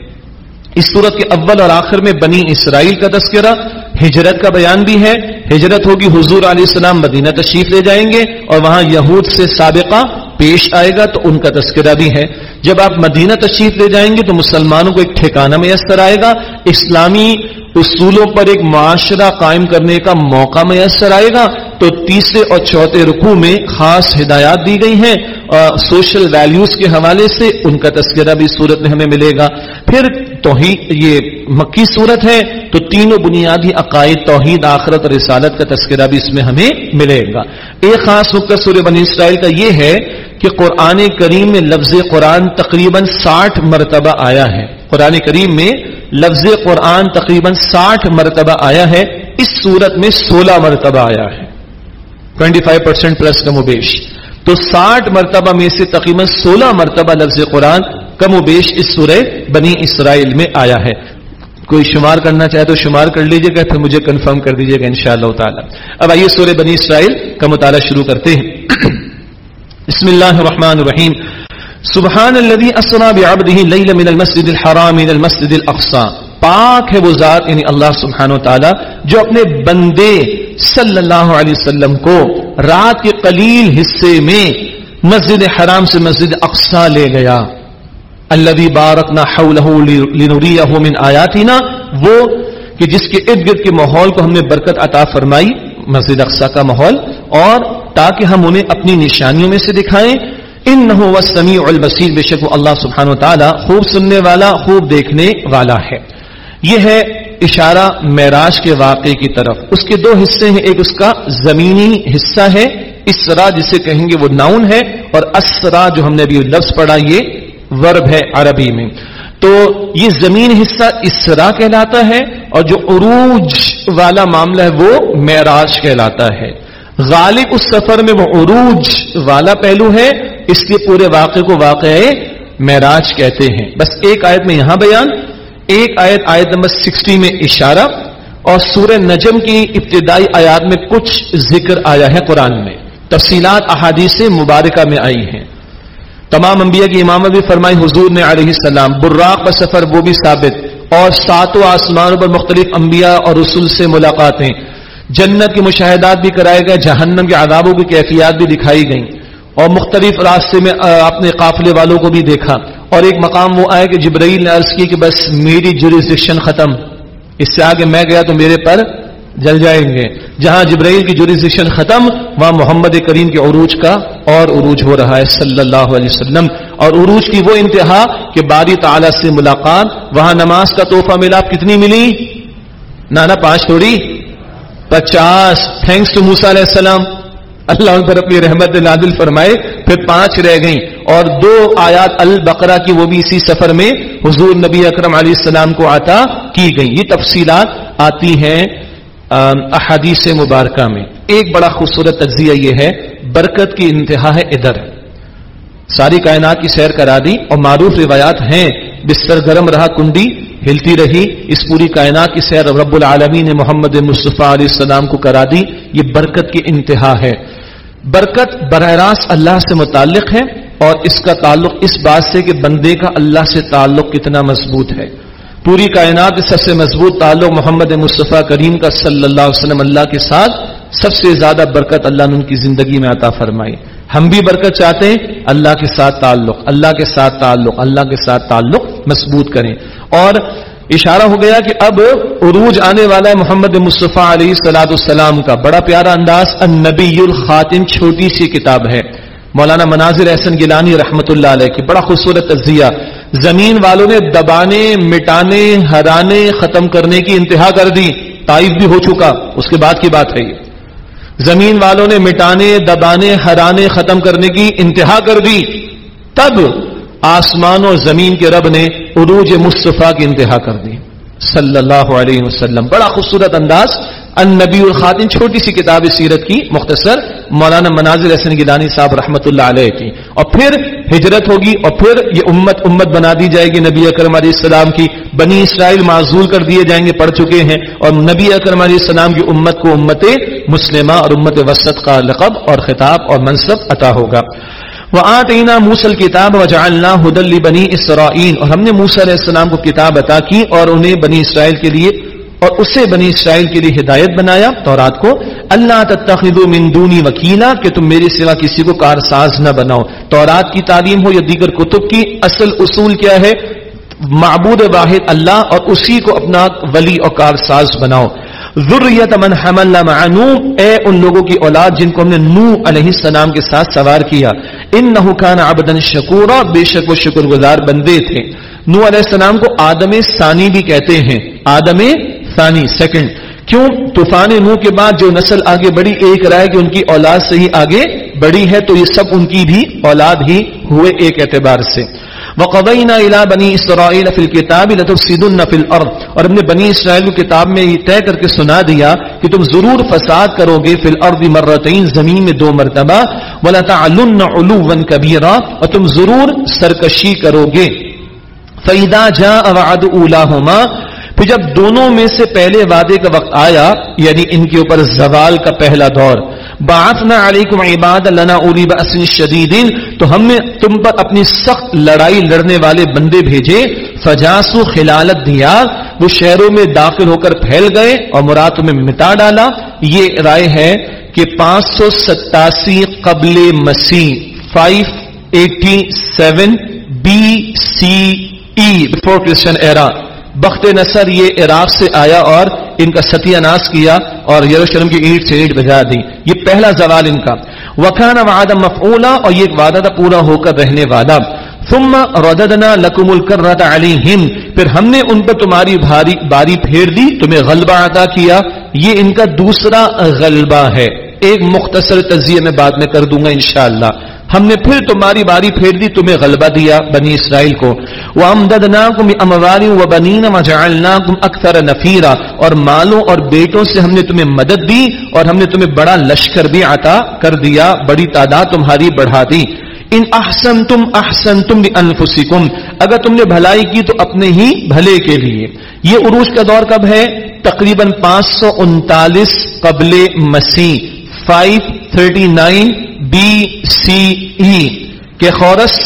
[SPEAKER 2] اس صورت کے اول اور آخر میں بنی اسرائیل کا تذکرہ، ہجرت کا بیان بھی ہے۔ ہجرت ہوگی حضور علیہ السلام مدینہ تشریف لے جائیں گے اور وہاں یہود سے سابقہ پیش آئے گا تو ان کا تذکرہ بھی ہے۔ جب آپ مدینہ تشریف لے جائیں گے تو مسلمانوں کو ایک ٹھکانہ میسر آئے گا۔ اسلامی اصولوں پر ایک معاشرہ قائم کرنے کا موقع میسر آئے گا۔ تو تیسرے اور چوتھے رکوع میں خاص ہدایات دی گئی ہیں۔ سوشل ویلیوز کے حوالے سے ان کا تذکرہ بھی صورت میں ہمیں ملے گا۔ پھر توحید، یہ مکی صورت ہے، تو تینوں بنیادی عقائد توحید، آخرت اور رسالت کا تذکرہ بھی اس میں ہمیں ملے گا۔ ایک خاص نقطہ سورہ بنی اسرائیل کا یہ ہے کہ قرآن کریم میں لفظ قرآن تقریباً ساٹھ مرتبہ آیا ہے۔ قرآن کریم میں لفظ قرآن تقریباً ساٹھ مرتبہ آیا ہے، اس صورت میں سولہ مرتبہ آیا ہے۔ ٹوینٹی فائیو پرسینٹ پلس کم و بیش تو ساٹھ مرتبہ میں سے تقریباً سولہ مرتبہ لفظ قرآن کم و بیش اس سورہ بنی اسرائیل میں آیا ہے۔ کوئی شمار کرنا چاہے تو شمار کر لیجیے گا، پھر مجھے کنفرم کر دیجیے گا ان شاء اللہ تعالیٰ۔ اب آئیے سورہ بنی اسرائیل کا مطالعہ شروع کرتے ہیں۔ بسم اللہ الرحمن الرحیم۔ سبحان الذي اسرا بعبده ليلا من المسجد الحرام الى المسجد الاقصى پاک ہے وہ ذات یعنی اللہ سبحانہ وتعالی جو اپنے بندے صلی اللہ علیہ وسلم کو رات کے قلیل حصے میں مسجد حرام سے مسجد اقصا لے گیا۔ الذي بارکنا حوله لنريه من آیاتنا وہ کہ جس کے ارد گرد کے ماحول کو ہم نے برکت عطا فرمائی، مسجد اقصا کا ماحول، اور تاکہ ہم انہیں اپنی نشانیوں میں سے دکھائیں۔ ان نہ سمیع البصیر، بے شک اللہ سبحانہ و تعالیٰ خوب سننے والا، خوب دیکھنے والا ہے۔ یہ ہے اشارہ معراج کے واقعے کی طرف۔ اس کے دو حصے ہیں، ایک اس کا زمینی حصہ ہے، اسرا جسے کہیں گے وہ ناؤن ہے، اور اسرا جو ہم نے ابھی لفظ پڑھا، یہ ورب ہے عربی میں۔ تو یہ زمین حصہ اسرا کہلاتا ہے اور جو عروج والا معاملہ ہے وہ معراج کہلاتا ہے۔ غالب اس سفر میں وہ عروج والا پہلو ہے، اس لیے پورے واقعے کو واقع معراج کہتے ہیں۔ بس ایک آیت میں یہاں بیان، ایک آیت آیت نمبر سکسٹی میں اشارہ، اور سورہ نجم کی ابتدائی آیات میں کچھ ذکر آیا ہے قرآن میں۔ تفصیلات، احادیث مبارکہ میں آئی ہیں۔ تمام انبیاء کی امام بھی فرمائی، حضور نے علیہ السلام، براق کا سفر وہ بھی ثابت، اور ساتوں آسمانوں پر مختلف انبیاء اور رسول سے ملاقاتیں جنت کے مشاہدات بھی کرائے گئے، جہنم کے عذابوں کی کیفیات بھی دکھائی گئیں۔ اور مختلف راستے میں اپنے قافلے والوں کو بھی دیکھا۔ اور ایک مقام وہ آئے کہ جبرائیل نے عرض کی کہ بس میری جوریسڈکشن ختم۔ اس سے آگے میں گیا تو میرے پر جل جائیں گے۔ جہاں جبرائیل کی جوریزیشن ختم، وہاں محمد کریم کے عروج کا اور عروج ہو رہا ہے صلی اللہ علیہ وسلم۔ اور عروج کی وہ انتہا کہ باری تعالی سے ملاقات، وہاں نماز کا تحفہ ملا کتنی ملی؟ نانا پانچ تھوڑی پچاس۔ تھینکس ٹو موسا علیہ السلام۔ اللہ ان پر اپنی رحمت نادل فرمائے، پھر پانچ رہ گئیں۔ اور دو آیات البقرہ کی وہ بھی اسی سفر میں حضور نبی اکرم علیہ السلام کو عطا کی گئی یہ تفصیلات آتی ہیں۔ احادیث مبارکہ میں۔ ایک بڑا خوبصورت تجزیہ یہ ہے، برکت کی انتہا ہے ادھر۔ ساری کائنات کی سیر کرا دی اور معروف روایات ہیں، بستر گرم رہا کنڈی، ہلتی رہی، اس پوری کائنات کی سیر رب العالمین نے محمد مصطفیٰ علیہ السلام کو کرا دی، یہ برکت کی انتہا ہے۔ برکت براہ راست اللہ سے متعلق ہے اور اس کا تعلق اس بات سے کہ بندے کا اللہ سے تعلق کتنا مضبوط ہے۔ پوری کائنات سب سے مضبوط تعلق محمد مصطفیٰ کریم کا صلی اللہ علیہ وسلم اللہ کے ساتھ سب سے زیادہ برکت اللہ نے ان کی زندگی میں عطا فرمائی۔ ہم بھی برکت چاہتے ہیں، اللہ کے ساتھ تعلق، اللہ کے ساتھ تعلق، اللہ کے ساتھ تعلق مضبوط کریں۔ اور اشارہ ہو گیا کہ اب عروج آنے والا ہے محمد مصطفیٰ علیہ سلاد السلام کا۔ بڑا پیارا انداز، النبی الخاتم، چھوٹی سی کتاب ہے۔ مولانا مناظر احسن گیلانی رحمت اللہ علیہ کی، بڑا خوبصورت تجزیہ۔ زمین والوں نے دبانے، مٹانے، ہرانے، ختم کرنے کی انتہا کر دی تائف بھی ہو چکا۔ اس کے بعد کی بات ہے یہ۔ زمین والوں نے مٹانے، دبانے، ہرانے، ختم کرنے کی انتہا کر دی۔ تب آسمان اور زمین کے رب نے عروج مصطفیٰ کی انتہا کر دی۔ صلی اللہ علیہ وسلم۔ بڑا خوبصورت انداز۔ النبی الخاتین چھوٹی سی کتاب سیرت کی، مختصر، مولانا مناظر حسن گیلانی صاحب رحمۃ اللہ علیہ کی۔ اور پھر ہجرت ہوگی اور پھر یہ امت امت بنا دی جائے گی نبی اکرم علیہ السلام کی، بنی اسرائیل معذول کر دیے جائیں گے، پڑھ چکے ہیں اور نبی اکرم علیہ السلام کی امت کو امت مسلمہ اور امت وسط کا لقب اور خطاب اور منصب عطا ہوگا۔ وہ آتینا موسل کتاب وجعلنا ہدل بنی اسرائیل اور ہم نے موسیٰ علیہ السلام کو کتاب عطا کی اور انہیں بنی اسرائیل کے لیے اور اسے بنی اسرائیل کے لیے ہدایت بنایا، تورات کو۔ اللہ تتخذوا من دونی وکیلا کہ تم میرے سوا کسی کو کارساز نہ بناؤ۔ تورات کی تعلیم ہو یا دیگر کتب کی، اصل اصول کیا ہے؟ معبود واحد اللہ اور اسی کو اپنا ولی اور کارساز بناؤ۔ ذریت من حملنا مع نوح، اے ان لوگوں کی اولاد جن کو ہم نے نو علیہ السلام کے ساتھ سوار کیا۔ انه كان عبدا شکورا، بے شک وہ شکر گزار بندے تھے۔ نو علیہ السلام کو آدم ثانی بھی کہتے ہیں۔ آدم ثانی سیکنڈ کیوں طوفان نو کے بعد جو نسل آگے بڑی ایک رائے کہ ان کی اولاد سے ہی آگے بڑی ہے، تو یہ سب ان کی بھی اولاد ہی ہوئے ایک اعتبار سے۔ وقضینا الى بنی اسرائیل فی الكتاب لتفسدن فی الارض اور ہم نے بنی اسرائیل کی کتاب میں یہ طے کر کے سنا دیا کہ تم ضرور فساد کرو گے فی الارض مرتين زمین میں دو مرتبہ۔ ولا تعلن علوا كبيرا۔ اور تم ضرور سرکشی کرو گے۔ فاذا جاء وعد اولاهما پھر جب دونوں میں سے پہلے وعدے کا وقت آیا یعنی ان کے اوپر زوال کا پہلا دور، بعثنا علیکم عباد لنا اولی باس شدید، تو ہم نے تم پر اپنی سخت لڑائی لڑنے والے بندے بھیجے، فجاسو خلالت دیار وہ شہروں میں داخل ہو کر پھیل گئے اور مراد میں مٹا ڈالا۔ یہ رائے ہے کہ پانچ سو ستاسی قبل مسیح five eighty seven B C E before Christian era بخت نصر یہ عراق سے آیا اور ان کا ستیہ ناس کیا اور یروشلم کی اینٹ سے اینٹ بجا دی۔ یہ پہلا زوال ان کا۔ وکان وعدہ مفعولا اور یہ ایک وعدہ تھا پورا ہو کر رہنے والا۔ ثم رددنا لکم الکرۃ علیہم۔ پھر ہم نے ان پر تمہاری بھاری باری پھیر دی، تمہیں غلبہ عطا کیا۔ یہ ان کا دوسرا غلبہ ہے۔ ایک مختصر تجزیے میں بعد میں کر دوں گا انشاءاللہ۔ ہم نے پھر تمہاری باری پھیر دی، تمہیں غلبہ دیا بنی اسرائیل کو۔ وہ امدنا کم امواری و بنین اکثر نفیرا اور مالوں اور بیٹوں سے ہم نے تمہیں مدد دی اور ہم نے تمہیں بڑا لشکر بھی عطا کر دیا، بڑی تعداد تمہاری بڑھا دی۔ ان احسن تم احسن تم انفسکم اگر تم نے بھلائی کی تو اپنے ہی بھلے کے لیے۔ یہ عروج کا دور کب ہے؟ تقریباً پانچ سو انتالیس قبل مسیح five thirty nine B C E کے خورس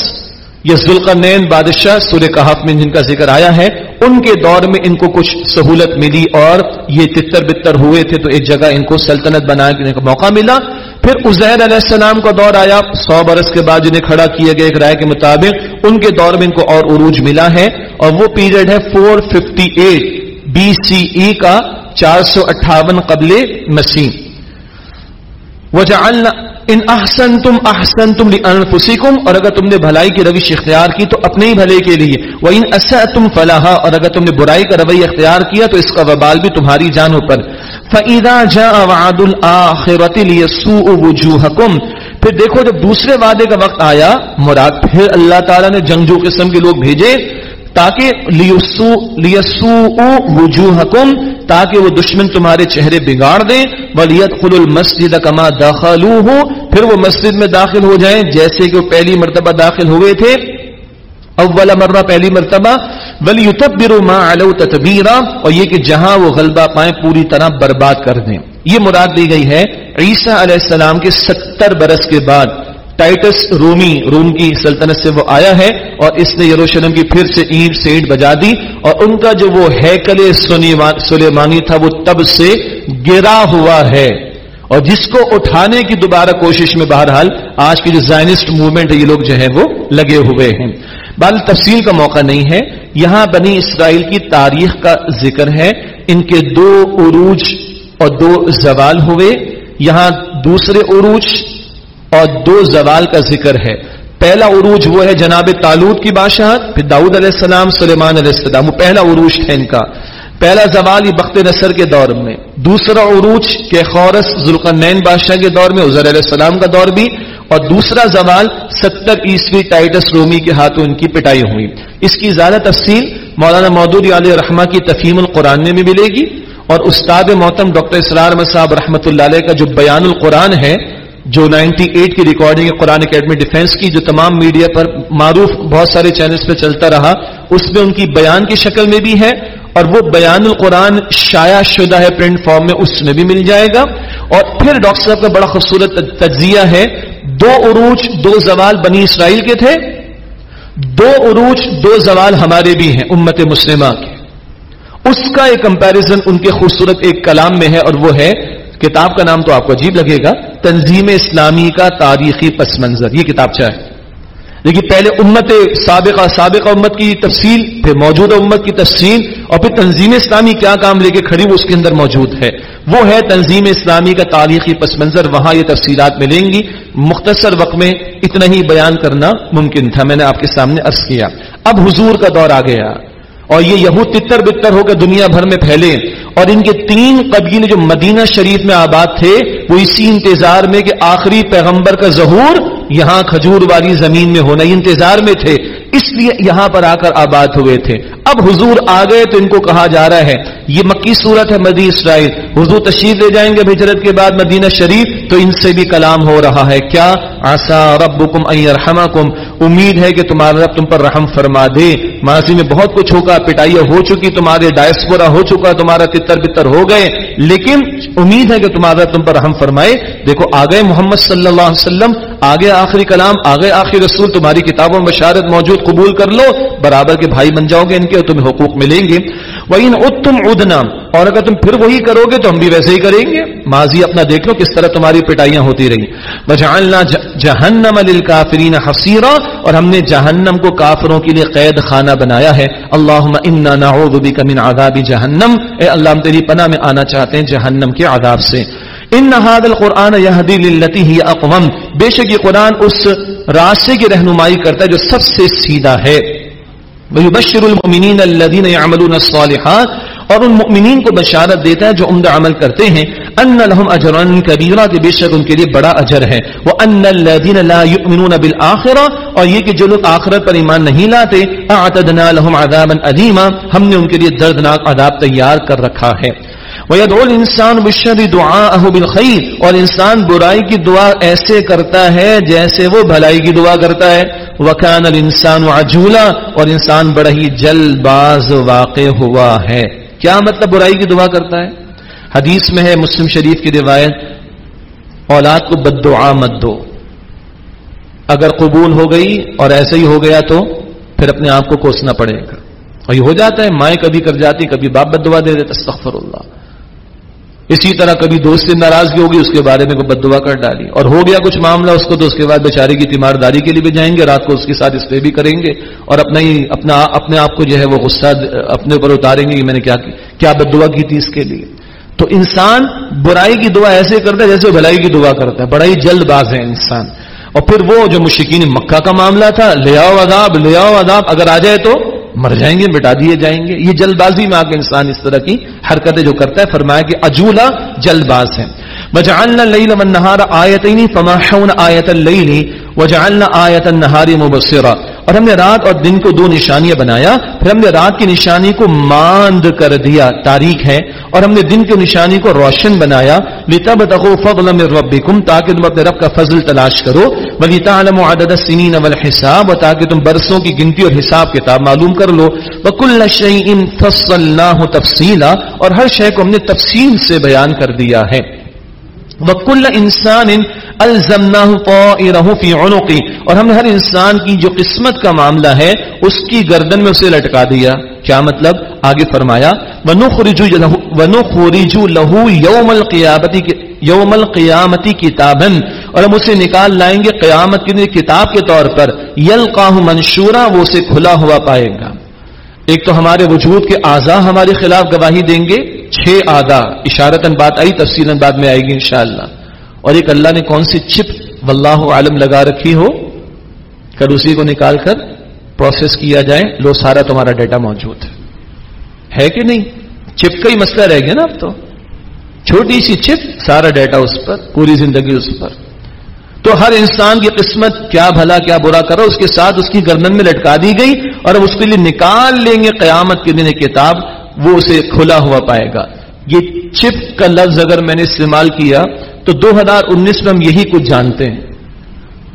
[SPEAKER 2] یا ذوالقرنین بادشاہ سورہ کہف میں جن کا ذکر آیا ہے، ان کے دور میں ان کو کچھ سہولت ملی اور یہ تتر بتر ہوئے تھے تو ایک جگہ ان کو سلطنت بنانے کا موقع ملا۔ پھر عزیر علیہ السلام کا دور آیا، سو برس کے بعد جنہیں کھڑا کیا گیا ایک رائے کے مطابق، ان کے دور میں ان کو اور عروج ملا ہے اور وہ پیریڈ ہے four fifty eight B C E کا چار سو اٹھاون قبل مسیح۔ وجعلنا ان احسن تم احسن تم اور اگر تم نے بھلائی کی روش اختیار کی تو اپنے ہی بھلے کے لیے۔ وہ ان تم فلاح اور اگر تم نے برائی کا روی اختیار کیا تو اس کا وبال بھی تمہاری جانوں پر۔ فعیدہ جا وعد الآخرت لیسوء وجوہکم پھر دیکھو جب دوسرے وعدے کا وقت آیا، مراد پھر اللہ تعالیٰ نے جنگجو قسم کے لوگ بھیجے تاکہ لیسو لیسو وجوہکم، تاکہ وہ دشمن تمہارے چہرے بگاڑ دیں ولیت خل المسجد کما داخل پھر وہ مسجد میں داخل ہو جائیں، جیسے کہ وہ پہلی مرتبہ داخل ہوئے تھے۔ اول مرہ پہلی مرتبہ ولی ما علو تتبیرا اور یہ کہ جہاں وہ غلبہ پائیں، پوری طرح برباد کر دیں۔ یہ مراد دی گئی ہے عیسیٰ علیہ السلام کے ستر برس کے بعد۔ ٹائٹس رومی، روم کی سلطنت سے وہ آیا ہے اور اس نے یروشلم کی پھر سے اینٹ سیٹ بجا دی اور ان کا جو وہ ہیکل سلیمانی تھا وہ تب سے گرا ہوا ہے۔ اور جس کو اٹھانے کی دوبارہ کوشش میں بہرحال آج کی جو زائنسٹ موومنٹ ہے، یہ لوگ جو ہے وہ لگے ہوئے ہیں۔ بال تفصیل کا موقع نہیں ہے۔ یہاں بنی اسرائیل کی تاریخ کا ذکر ہے۔ ان کے دو عروج اور دو زوال ہوئے۔ یہاں دوسرے عروج اور دو زوال کا ذکر ہے۔ پہلا عروج وہ ہے جناب تالود کی بادشاہت، پھر داؤد علیہ السلام، سلیمان علیہ السلام، وہ پہلا عروج تھا ان کا۔ پہلا زوال یہ بخت نصر کے دور میں۔ دوسرا عروج کے خورس ذوالقرنین بادشاہ کے دور میں عزر علیہ السلام کا دور بھی۔ اور دوسرا زوال ستر عیسوی ٹائٹس رومی کے ہاتھوں ان کی پٹائی ہوئی۔ اس کی زیادہ تفصیل مولانا مودود علیہ رحمہ کی تفہیم القرآن میں بھی ملے گی۔ اور استاد محتم ڈاکٹر اسرار صاحب رحمۃ اللہ علیہ کا جو بیان القرآن ہے جو نائنٹی ایٹ کی ریکارڈنگ ہے قرآن اکیڈمی ڈیفینس کی، جو تمام میڈیا پر معروف بہت سارے چینلز پہ چلتا رہا، اس میں ان کی بیان کی شکل میں بھی ہے اور وہ بیان القرآن شائع شدہ ہے پرنٹ فارم میں، اس میں بھی مل جائے گا۔ اور پھر ڈاکٹر صاحب کا بڑا خوبصورت تجزیہ ہے، دو عروج، دو زوال بنی اسرائیل کے تھے۔ دو عروج، دو زوال ہمارے بھی ہیں، امت مسلمہ کے۔ اس کا ایک کمپیرزن ان کے خوبصورت ایک کلام میں ہے اور وہ ہے کتاب کا نام تو آپ کو عجیب لگے گا، تنظیم اسلامی کا تاریخی پس منظر۔ یہ کتاب چاہے۔ لیکن پہلے امت سابقہ سابقہ امت کی تفصیل، پھر موجودہ امت کی تفصیل، اور پھر تنظیم اسلامی کیا کام لے کے کھڑی وہ اس کے اندر موجود ہے۔ وہ ہے تنظیم اسلامی کا تاریخی پس منظر، وہاں یہ تفصیلات ملیں گی۔ مختصر وقت میں اتنا ہی بیان کرنا ممکن تھا، میں نے آپ کے سامنے عرض کیا۔ اب حضور کا دور آ گیا۔ اور یہ یہود تتر بتر ہو کر دنیا بھر میں پھیلے اور ان کے تین قبیلے جو مدینہ شریف میں آباد تھے، وہ اسی انتظار میں کہ آخری پیغمبر کا ظہور یہاں کھجور والی زمین میں ہونا انتظار میں تھے، اس لیے یہاں پر آ کر آباد ہوئے تھے۔ اب حضور آ گئے تو ان کو کہا جا رہا ہے، یہ مکی صورت ہے مدی اسرائیل۔ حضور تشریف لے جائیں گے ہجرت کے بعد مدینہ شریف، تو ان سے بھی کلام ہو رہا ہے۔ کیا؟ آسا رب کم امید ہے کہ تمہارا رب تم پر رحم فرما دے۔ ماضی میں بہت کچھ ہوگا پٹائیاں ہو چکی، تمہارے ڈائسپورا ہو چکا، تمہارا تتر بتر ہو گئے۔ لیکن امید ہے کہ تمہارا تم پر رحم فرمائے۔ دیکھو، آگے محمد صلی اللہ علیہ وسلم آگے آخری کلام، آگے آخری رسول، تمہاری کتابوں میں بشارت موجود، قبول کر لو، برابر کے بھائی بن جاؤ گے ان کے اور تمہیں حقوق ملیں گے۔ وہ ان تم ادنا اور اگر تم پھر وہی کرو گے تو ہم بھی ویسے ہی کریں گے۔ ماضی اپنا دیکھ لو، کس طرح تمہاری پٹائیاں ہوتی رہی بجعلنا جہنم للکافرین حصیرا اور ہم نے جہنم کو کافروں کے لیے قید خانہ بنایا ہے۔ اللہم انا نعوذ بک من عذاب جہنم اے اللہ، ہم تیری پناہ میں آنا چاہتے ہیں جہنم کے عذاب سے۔ ان نہاد القرآن یہدی للتی ہی اقوم۔ بے شک یہ قرآن اس راستے کی رہنمائی کرتا ہے جو سب سے سیدھا ہے۔ ويبشر المؤمنين الذين يعملون الصالحات، اور ان مؤمنین کو بشارت دیتا ہے جو عمدہ عمل کرتے ہیں۔ ان لهم اجرا كبيرا کہ بے شک ان کے لیے بڑا اجر ہے۔ وان الذين لا يؤمنون بالاخره اور یہ کہ جو لوگ آخرت پر ایمان نہیں لاتے، اعتدنا لهم عذابا اليما ہم نے ان کے لیے دردناک عذاب تیار کر رکھا ہے۔ وَيَدْعُ الْإِنسَانُ بِالشَّرِّ دُعَاءَهُ بِالْخَيْرِ اور انسان برائی کی دعا ایسے کرتا ہے جیسے وہ بھلائی کی دعا کرتا ہے۔ وَكَانَ الْإِنسَانُ عَجُولًا اور انسان بڑا ہی جلد باز واقع ہوا ہے۔ کیا مطلب برائی کی دعا کرتا ہے؟ حدیث میں ہے مسلم شریف کی روایت، اولاد کو بد دعا مت دو۔ اگر قبول ہو گئی اور ایسے ہی ہو گیا تو پھر اپنے آپ کو کوسنا پڑے گا۔ اور یہ ہو جاتا ہے، مائیں کبھی کر جاتی، کبھی باپ بد دعا دے دیتا، استغفر اللہ۔ اسی طرح کبھی دوست سے ناراضگی ہوگی، اس کے بارے میں کوئی بد دعا کر ڈالی۔ اور ہو گیا کچھ معاملہ، اس کو تو اس کے بعد بیچارے کی تیمارداری کے لیے بھی جائیں گے، رات کو اس کے ساتھ اس بھی کریں گے۔ اور اپنا ہی اپنا اپنے آپ کو جو ہے وہ غصہ اپنے اوپر اتاریں گے کہ میں نے کیا کیا بد دعا کی تھی اس کے لیے۔ تو انسان برائی کی دعا ایسے کرتا ہے جیسے بھلائی کی دعا کرتا ہے۔ بڑا ہی جلد باز ہے انسان۔ اور پھر وہ جو مشکین مکہ کا معاملہ تھا، لے آؤ عذاب، لے آؤ عذاب۔ اگر آ جائے تو مر جائیں گے، مٹا دیے جائیں گے۔ یہ جلد بازی میں آ کے انسان اس طرح کی حرکتیں جو کرتا ہے، فرمایا کہ اجولا جلد باز ہے وجعلنا الليل والنهار آیتین فمحونا آیت الليل وجعلنا آیت النهار مبصرا۔ اور ہم نے رات اور دن کو دو نشانیاں بنایا۔ پھر ہم نے رات کی نشانی کو ماند کر دیا، تاریخ ہے۔ اور ہم نے دن کی نشانی کو روشن بنایا۔ لتب تقو فضل ربکم تاکہ تم اپنے رب کا فضل تلاش کرو۔ ولی تعلم عدد السنین والحساب، تاکہ تم برسوں کی گنتی اور حساب کتاب معلوم کر لو۔ وکل شیء فصلناه تفصیلا اور ہر شے کو ہم نے تفصیل سے بیان کر دیا ہے۔ وکل انسان فی عنقی۔ اور ہم نے ہر انسان کی جو قسمت کا معاملہ ہے، اس کی گردن میں اسے لٹکا دیا۔ کیا مطلب؟ آگے فرمایا لہو یوم القیامتی یوم القیامتی کتابن اور ہم اسے نکال لائیں گے قیامت کی کتاب کے طور پر۔ یلقاہ منشورا، وہ اسے کھلا ہوا پائے گا۔ ایک تو ہمارے وجود کے اعضاء ہمارے خلاف گواہی دیں گے۔ چھ آدھا اشارتن بات آئی تفصیل بعد میں آئے گی انشاءاللہ۔ اور ایک اللہ نے کون سی چپ واللہ عالم لگا رکھی ہو، کر اسی کو نکال کر پروسیس کیا جائے، لو سارا تمہارا ڈیٹا موجود ہے۔ کہ نہیں؟ چپ کا ہی مسئلہ رہ گیا نا اب تو۔ چھوٹی سی چپ، سارا ڈیٹا اس پر، پوری زندگی اس پر۔ تو ہر انسان کی قسمت، کیا بھلا، کیا برا کرو، اس کے ساتھ اس کی گردن میں لٹکا دی گئی اور اس کے لیے نکال لیں گے قیامت کے دن کتاب۔ وہ اسے کھلا ہوا پائے گا۔ یہ چپ کا لفظ اگر میں نے استعمال کیا تو دو ہزار انیس میں ہم یہی کچھ جانتے ہیں۔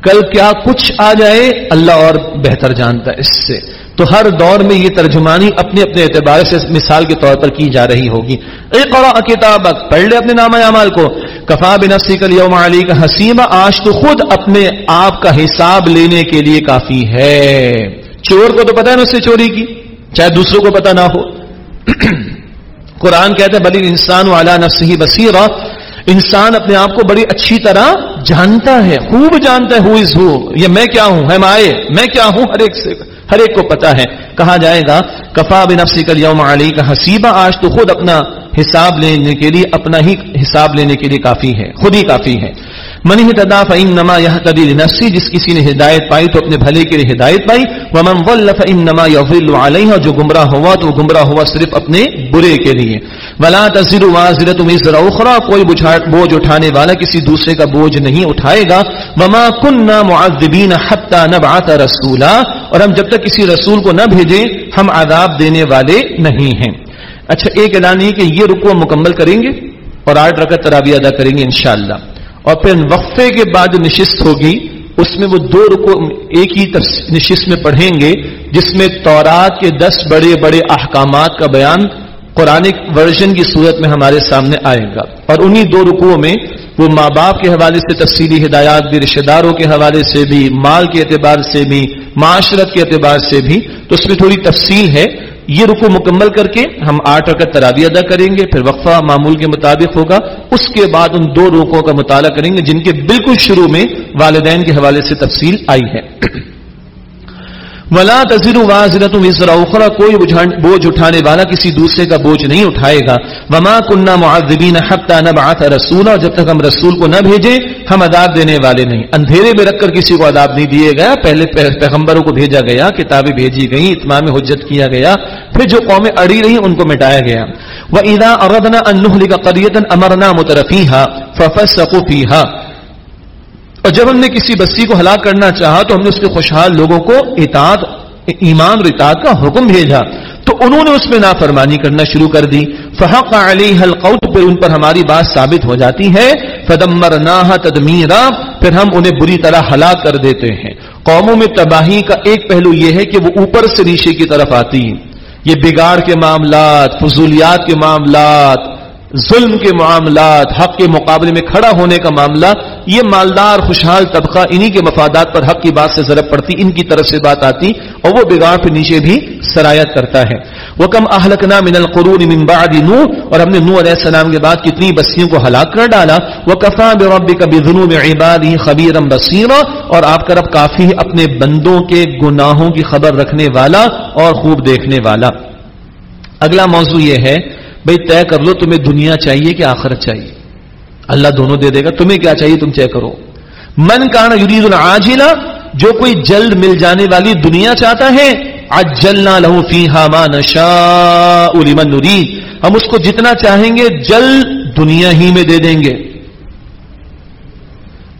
[SPEAKER 2] کل کیا کچھ آ جائے اللہ اور بہتر جانتا ہے اس سے۔ تو ہر دور میں یہ ترجمانی اپنے اپنے اعتبار سے مثال کے طور پر کی جا رہی ہوگی۔ ایک اور کتاب پڑھ لے اپنے نام اعمال کو۔ کفا بنفسی کل یوم علی کا حسیمہ آج تو خود اپنے آپ کا حساب لینے کے لیے کافی ہے۔ چور کو تو پتا ہے نا اس سے چوری کی، چاہے دوسروں کو پتا نہ ہو۔ قرآن کہتے ہیں بلی انسان والا نفسی بصیر انسان اپنے آپ کو بڑی اچھی طرح جانتا ہے، خوب جانتا ہے ہو از ہو یہ میں کیا ہوں؟ ہے مائے میں کیا ہوں؟ ہر ایک سے ہر ایک کو پتا ہے۔ کہا جائے گا، کفا بنفسی کل یوم علی کا حسیبہ آج تو خود اپنا حساب لینے کے لیے، اپنا ہی حساب لینے کے لیے کافی ہے، خود ہی کافی ہے۔ منی تدا فعین نما یہ قدیل نفسی جس کسی نے ہدایت پائی تو اپنے بھلے کے لیے ہدایت پائی، ومن ولف ان نما یفل علیہ جو گمراہ ہوا تو گمراہ ہوا صرف اپنے برے کے لیے۔ ولا تزر وازرت وزر اخرى، کوئی بوجھ اٹھانے والا کسی دوسرے کا بوجھ نہیں اٹھائے گا۔ وما كنا معذبین حتى نبعث رسولا، اور ہم جب تک کسی رسول کو نہ بھیجیں ہم عذاب دینے والے نہیں ہیں۔ اچھا ایک اعلان یہ کہ یہ رکو مکمل کریں گے، اور آٹھ رکعت تراوی ادا کریں گے انشاءاللہ۔ اور پھر وقفے کے بعد جو نشست ہوگی، اس میں وہ دو رکو ایک ہی نشست میں پڑھیں گے، جس میں تورات کے دس بڑے بڑے احکامات کا بیان قرآن ورژن کی صورت میں ہمارے سامنے آئے گا۔ اور انہی دو رکوعوں میں وہ ماں باپ کے حوالے سے تفصیلی ہدایات بھی رشتے داروں کے حوالے سے بھی، مال کے اعتبار سے بھی، معاشرت کے اعتبار سے بھی۔ تو اس میں تھوڑی تفصیل ہے۔ یہ رکو مکمل کر کے ہم آٹھ رکعت تراوی ادا کریں گے، پھر وقفہ معمول کے مطابق ہوگا۔ اس کے بعد ان دو رکو کا مطالعہ کریں گے، جن کے بالکل شروع میں والدین کے حوالے سے تفصیل آئی ہے۔ ولا تزر واضرت وزر اخرى کوئی بوجھ اٹھانے والا کسی دوسرے کا بوجھ نہیں اٹھائے گا۔ وما كنا معذبين حتى نبعث رسولا، جب تک ہم رسول کو نہ بھیجیں، ہم عذاب دینے والے نہیں۔ اندھیرے میں رکھ کر کسی کو عذاب نہیں دیے گیا، پہلے پیغمبروں کو بھیجا گیا، کتابیں بھیجی گئیں، اتمام حجت کیا گیا، پھر جو قومیں اڑی رہی ان کو مٹایا گیا۔ واذا اردنا ان نهلك قريه امرنا مترفيها ففسقوا فيها۔ اور جب ہم نے کسی بستی کو ہلاک کرنا چاہا تو ہم نے اس کے خوشحال لوگوں کو اطاعت، ایمان اور اطاعت کا حکم بھیجا۔ تو انہوں نے اس میں نافرمانی کرنا شروع کر دی۔ فحق علی حلقوت پھر ان پر ہماری بات ثابت ہو جاتی ہے۔ فدمر تدمیرا پھر ہم انہیں بری طرح ہلاک کر دیتے ہیں۔ قوموں میں تباہی کا ایک پہلو یہ ہے کہ وہ اوپر سے نیچے کی طرف آتی۔ یہ بگاڑ کے معاملات، فضولیات کے معاملات ظلم کے معاملات، حق کے مقابلے میں کھڑا ہونے کا معاملہ، یہ مالدار، خوشحال طبقہ انہی کے مفادات پر حق کی بات سے ضرب پڑتی، ان کی طرف سے بات آتی اور وہ بگاڑ پہ نیچے بھی سرایت کرتا ہے۔ وہ کم اہلکنا من القرون من بعد نو اور ہم نے نو علیہ السلام کے بعد کتنی بستیوں کو ہلاک کر ڈالا۔ وہ کفا بے کبھی دنو میں عباد ہی خبیرم اور آپ کا رب کافی اپنے بندوں کے گناہوں کی خبر رکھنے والا اور خوب دیکھنے والا۔ اگلا موضوع یہ ہے بھائی طے کر لو، تمہیں دنیا چاہیے کہ آخرت چاہیے؟ اللہ دونوں دے دے گا، تمہیں کیا چاہیے؟ تم طے کرو۔ من کان یرید العاجلہ، جو کوئی جلد مل جانے والی دنیا چاہتا ہے، عجلنا له فیہا ما نشاء لمن نرید۔ ہم اس کو جتنا چاہیں گے، جلد دنیا ہی میں دے دیں گے۔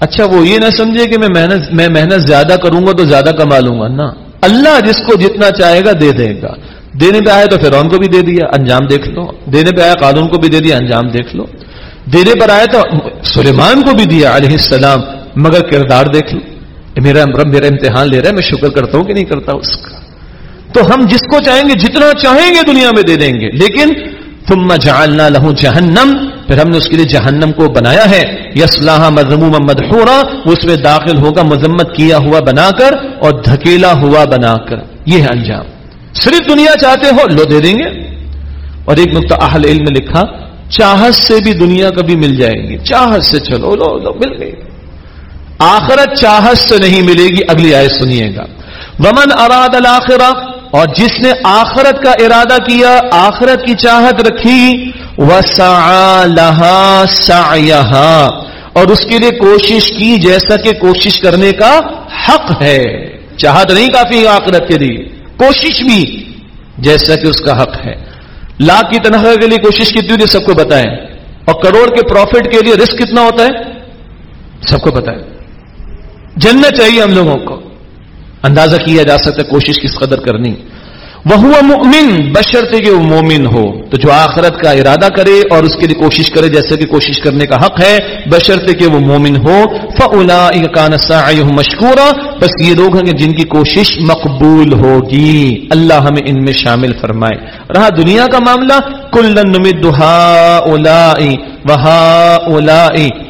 [SPEAKER 2] اچھا وہ یہ نہ سمجھے کہ میں محنت میں محنت زیادہ کروں گا تو زیادہ کما لوں گا نا اللہ جس کو جتنا چاہے گا دے دے گا۔ دینے پہ آئے تو فرعون کو بھی دے دیا، انجام دیکھ لو۔ دینے پہ آیا قانون کو بھی دے دیا، انجام دیکھ لو۔ دینے پر آئے تو سلیمان کو بھی دیا علیہ السلام، مگر کردار دیکھ لو۔ میرا رب، میرا امتحان لے رہا ہے، میں شکر کرتا ہوں کہ نہیں کرتا اس کا۔ تو ہم جس کو چاہیں گے، جتنا چاہیں گے دنیا میں دے دیں گے۔ لیکن تم جعلنا لہو جہنم، پھر ہم نے اس کے لیے جہنم کو بنایا ہے۔ یسلاح مضموم مدحورا اس میں داخل ہوگا، مذمت کیا ہوا بنا کر اور دھکیلا ہوا بنا کر۔ یہ ہے انجام۔ صرف دنیا چاہتے ہو لو دے دیں گے۔ اور ایک نقطہ اہل علم نے لکھا، چاہت سے بھی دنیا کبھی مل جائے گی۔ چاہت سے چلو، لو لو، مل گئی۔ آخرت چاہت سے نہیں ملے گی، اگلی آئے سنیے گا۔ ومن اراد الآخرہ اور جس نے آخرت کا ارادہ کیا، آخرت کی چاہت رکھی وسعا لہا سعیہا اور اس کے لیے کوشش کی، جیسا کہ کوشش کرنے کا حق ہے۔ چاہت نہیں کافی آخرت کے لیے۔ کوشش بھی جیسا کہ اس کا حق ہے۔ لاکھ کی تنخواہ کے لیے کوشش کتنی ہوتی سب کو بتائیں۔ اور کروڑ کے پروفٹ کے لیے رسک کتنا ہوتا ہے؟ سب کو بتائیں جننا چاہیے ہم لوگوں کو۔ اندازہ کیا جا سکتا ہے کوشش کس قدر کرنی۔ وہ مؤمن بشرتے کہ وہ مومن ہو۔ تو جو آخرت کا ارادہ کرے اور اس کے لیے کوشش کرے، جیسے کہ کوشش کرنے کا حق ہے بشرتے کہ وہ مومن ہو۔ فلا کان بس یہ لوگ ہیں جن کی کوشش مقبول ہوگی۔ اللہ ہمیں ان میں شامل فرمائے۔ رہا دنیا کا معاملہ کلن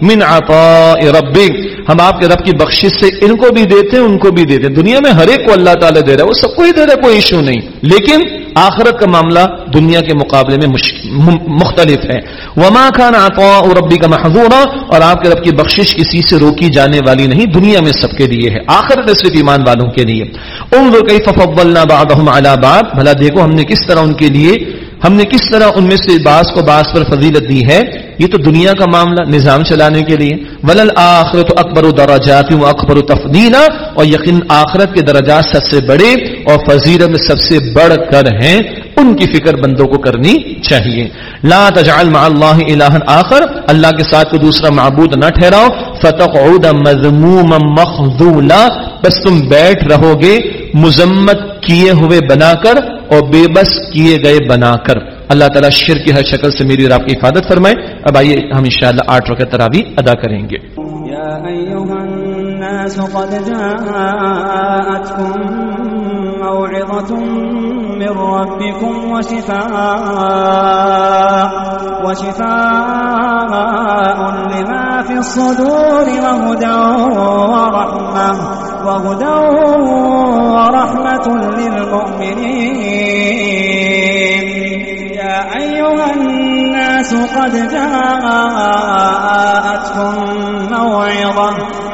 [SPEAKER 2] من عطاء ربک ہم آپ کے رب کی بخشش سے ان کو بھی دیتے ہیں، ان کو بھی دیتے ہیں۔ دنیا میں ہر ایک کو اللہ تعالیٰ دے رہا ہے، وہ سب کو ہی دے رہا ہے، کوئی ایشو نہیں۔ لیکن آخرت کا معاملہ دنیا کے مقابلے میں مختلف ہے۔ وما خان آتا اور ربی کا محضورہ اور آپ کے رب کی بخشش کسی سے روکی جانے والی نہیں، دنیا میں سب کے لیے ہے۔ آخرت صرف ایمان والوں کے لیے۔ ان کئی ففولنا بعضهم على بعض۔ بھلا دیکھو ہم نے کس طرح ان کے لیے ہم نے کس طرح ان میں سے بعض کو بعض پر فضیلت دی ہے؟ یہ تو دنیا کا معاملہ، نظام چلانے کے لیے۔ ولل آخرت اکبر و دراجات اکبر و تفدیلا اور یقین آخرت کے درجات سب سے بڑے اور فضیلت میں سب سے بڑھ کر ہیں۔ ان کی فکر بندوں کو کرنی چاہیے۔ لا تجعل مع اللہ الہ آخر۔ اللہ کے ساتھ کوئی دوسرا معبود نہ ٹھہراؤ۔ فتقعود مذموما مخذولا۔ بس تم بیٹھ رہو گے، مذمت کیے ہوئے بنا کر۔ اور بے بس کیے گئے بنا کر اللہ تعالیٰ شر کی ہر شکل سے میری اور آپ کی حفاظت فرمائے۔ اب آئیے ہم انشاءاللہ آٹھ وقت تراوی ادا کریں گے۔
[SPEAKER 4] یا الناس قد جاءتكم موعظة من ربكم وشفاء وشفاء لما في الصدور وهدى ورحمة وهدى ورحمة للمؤمنين. يا أيها الناس قد جاءتكم موعظة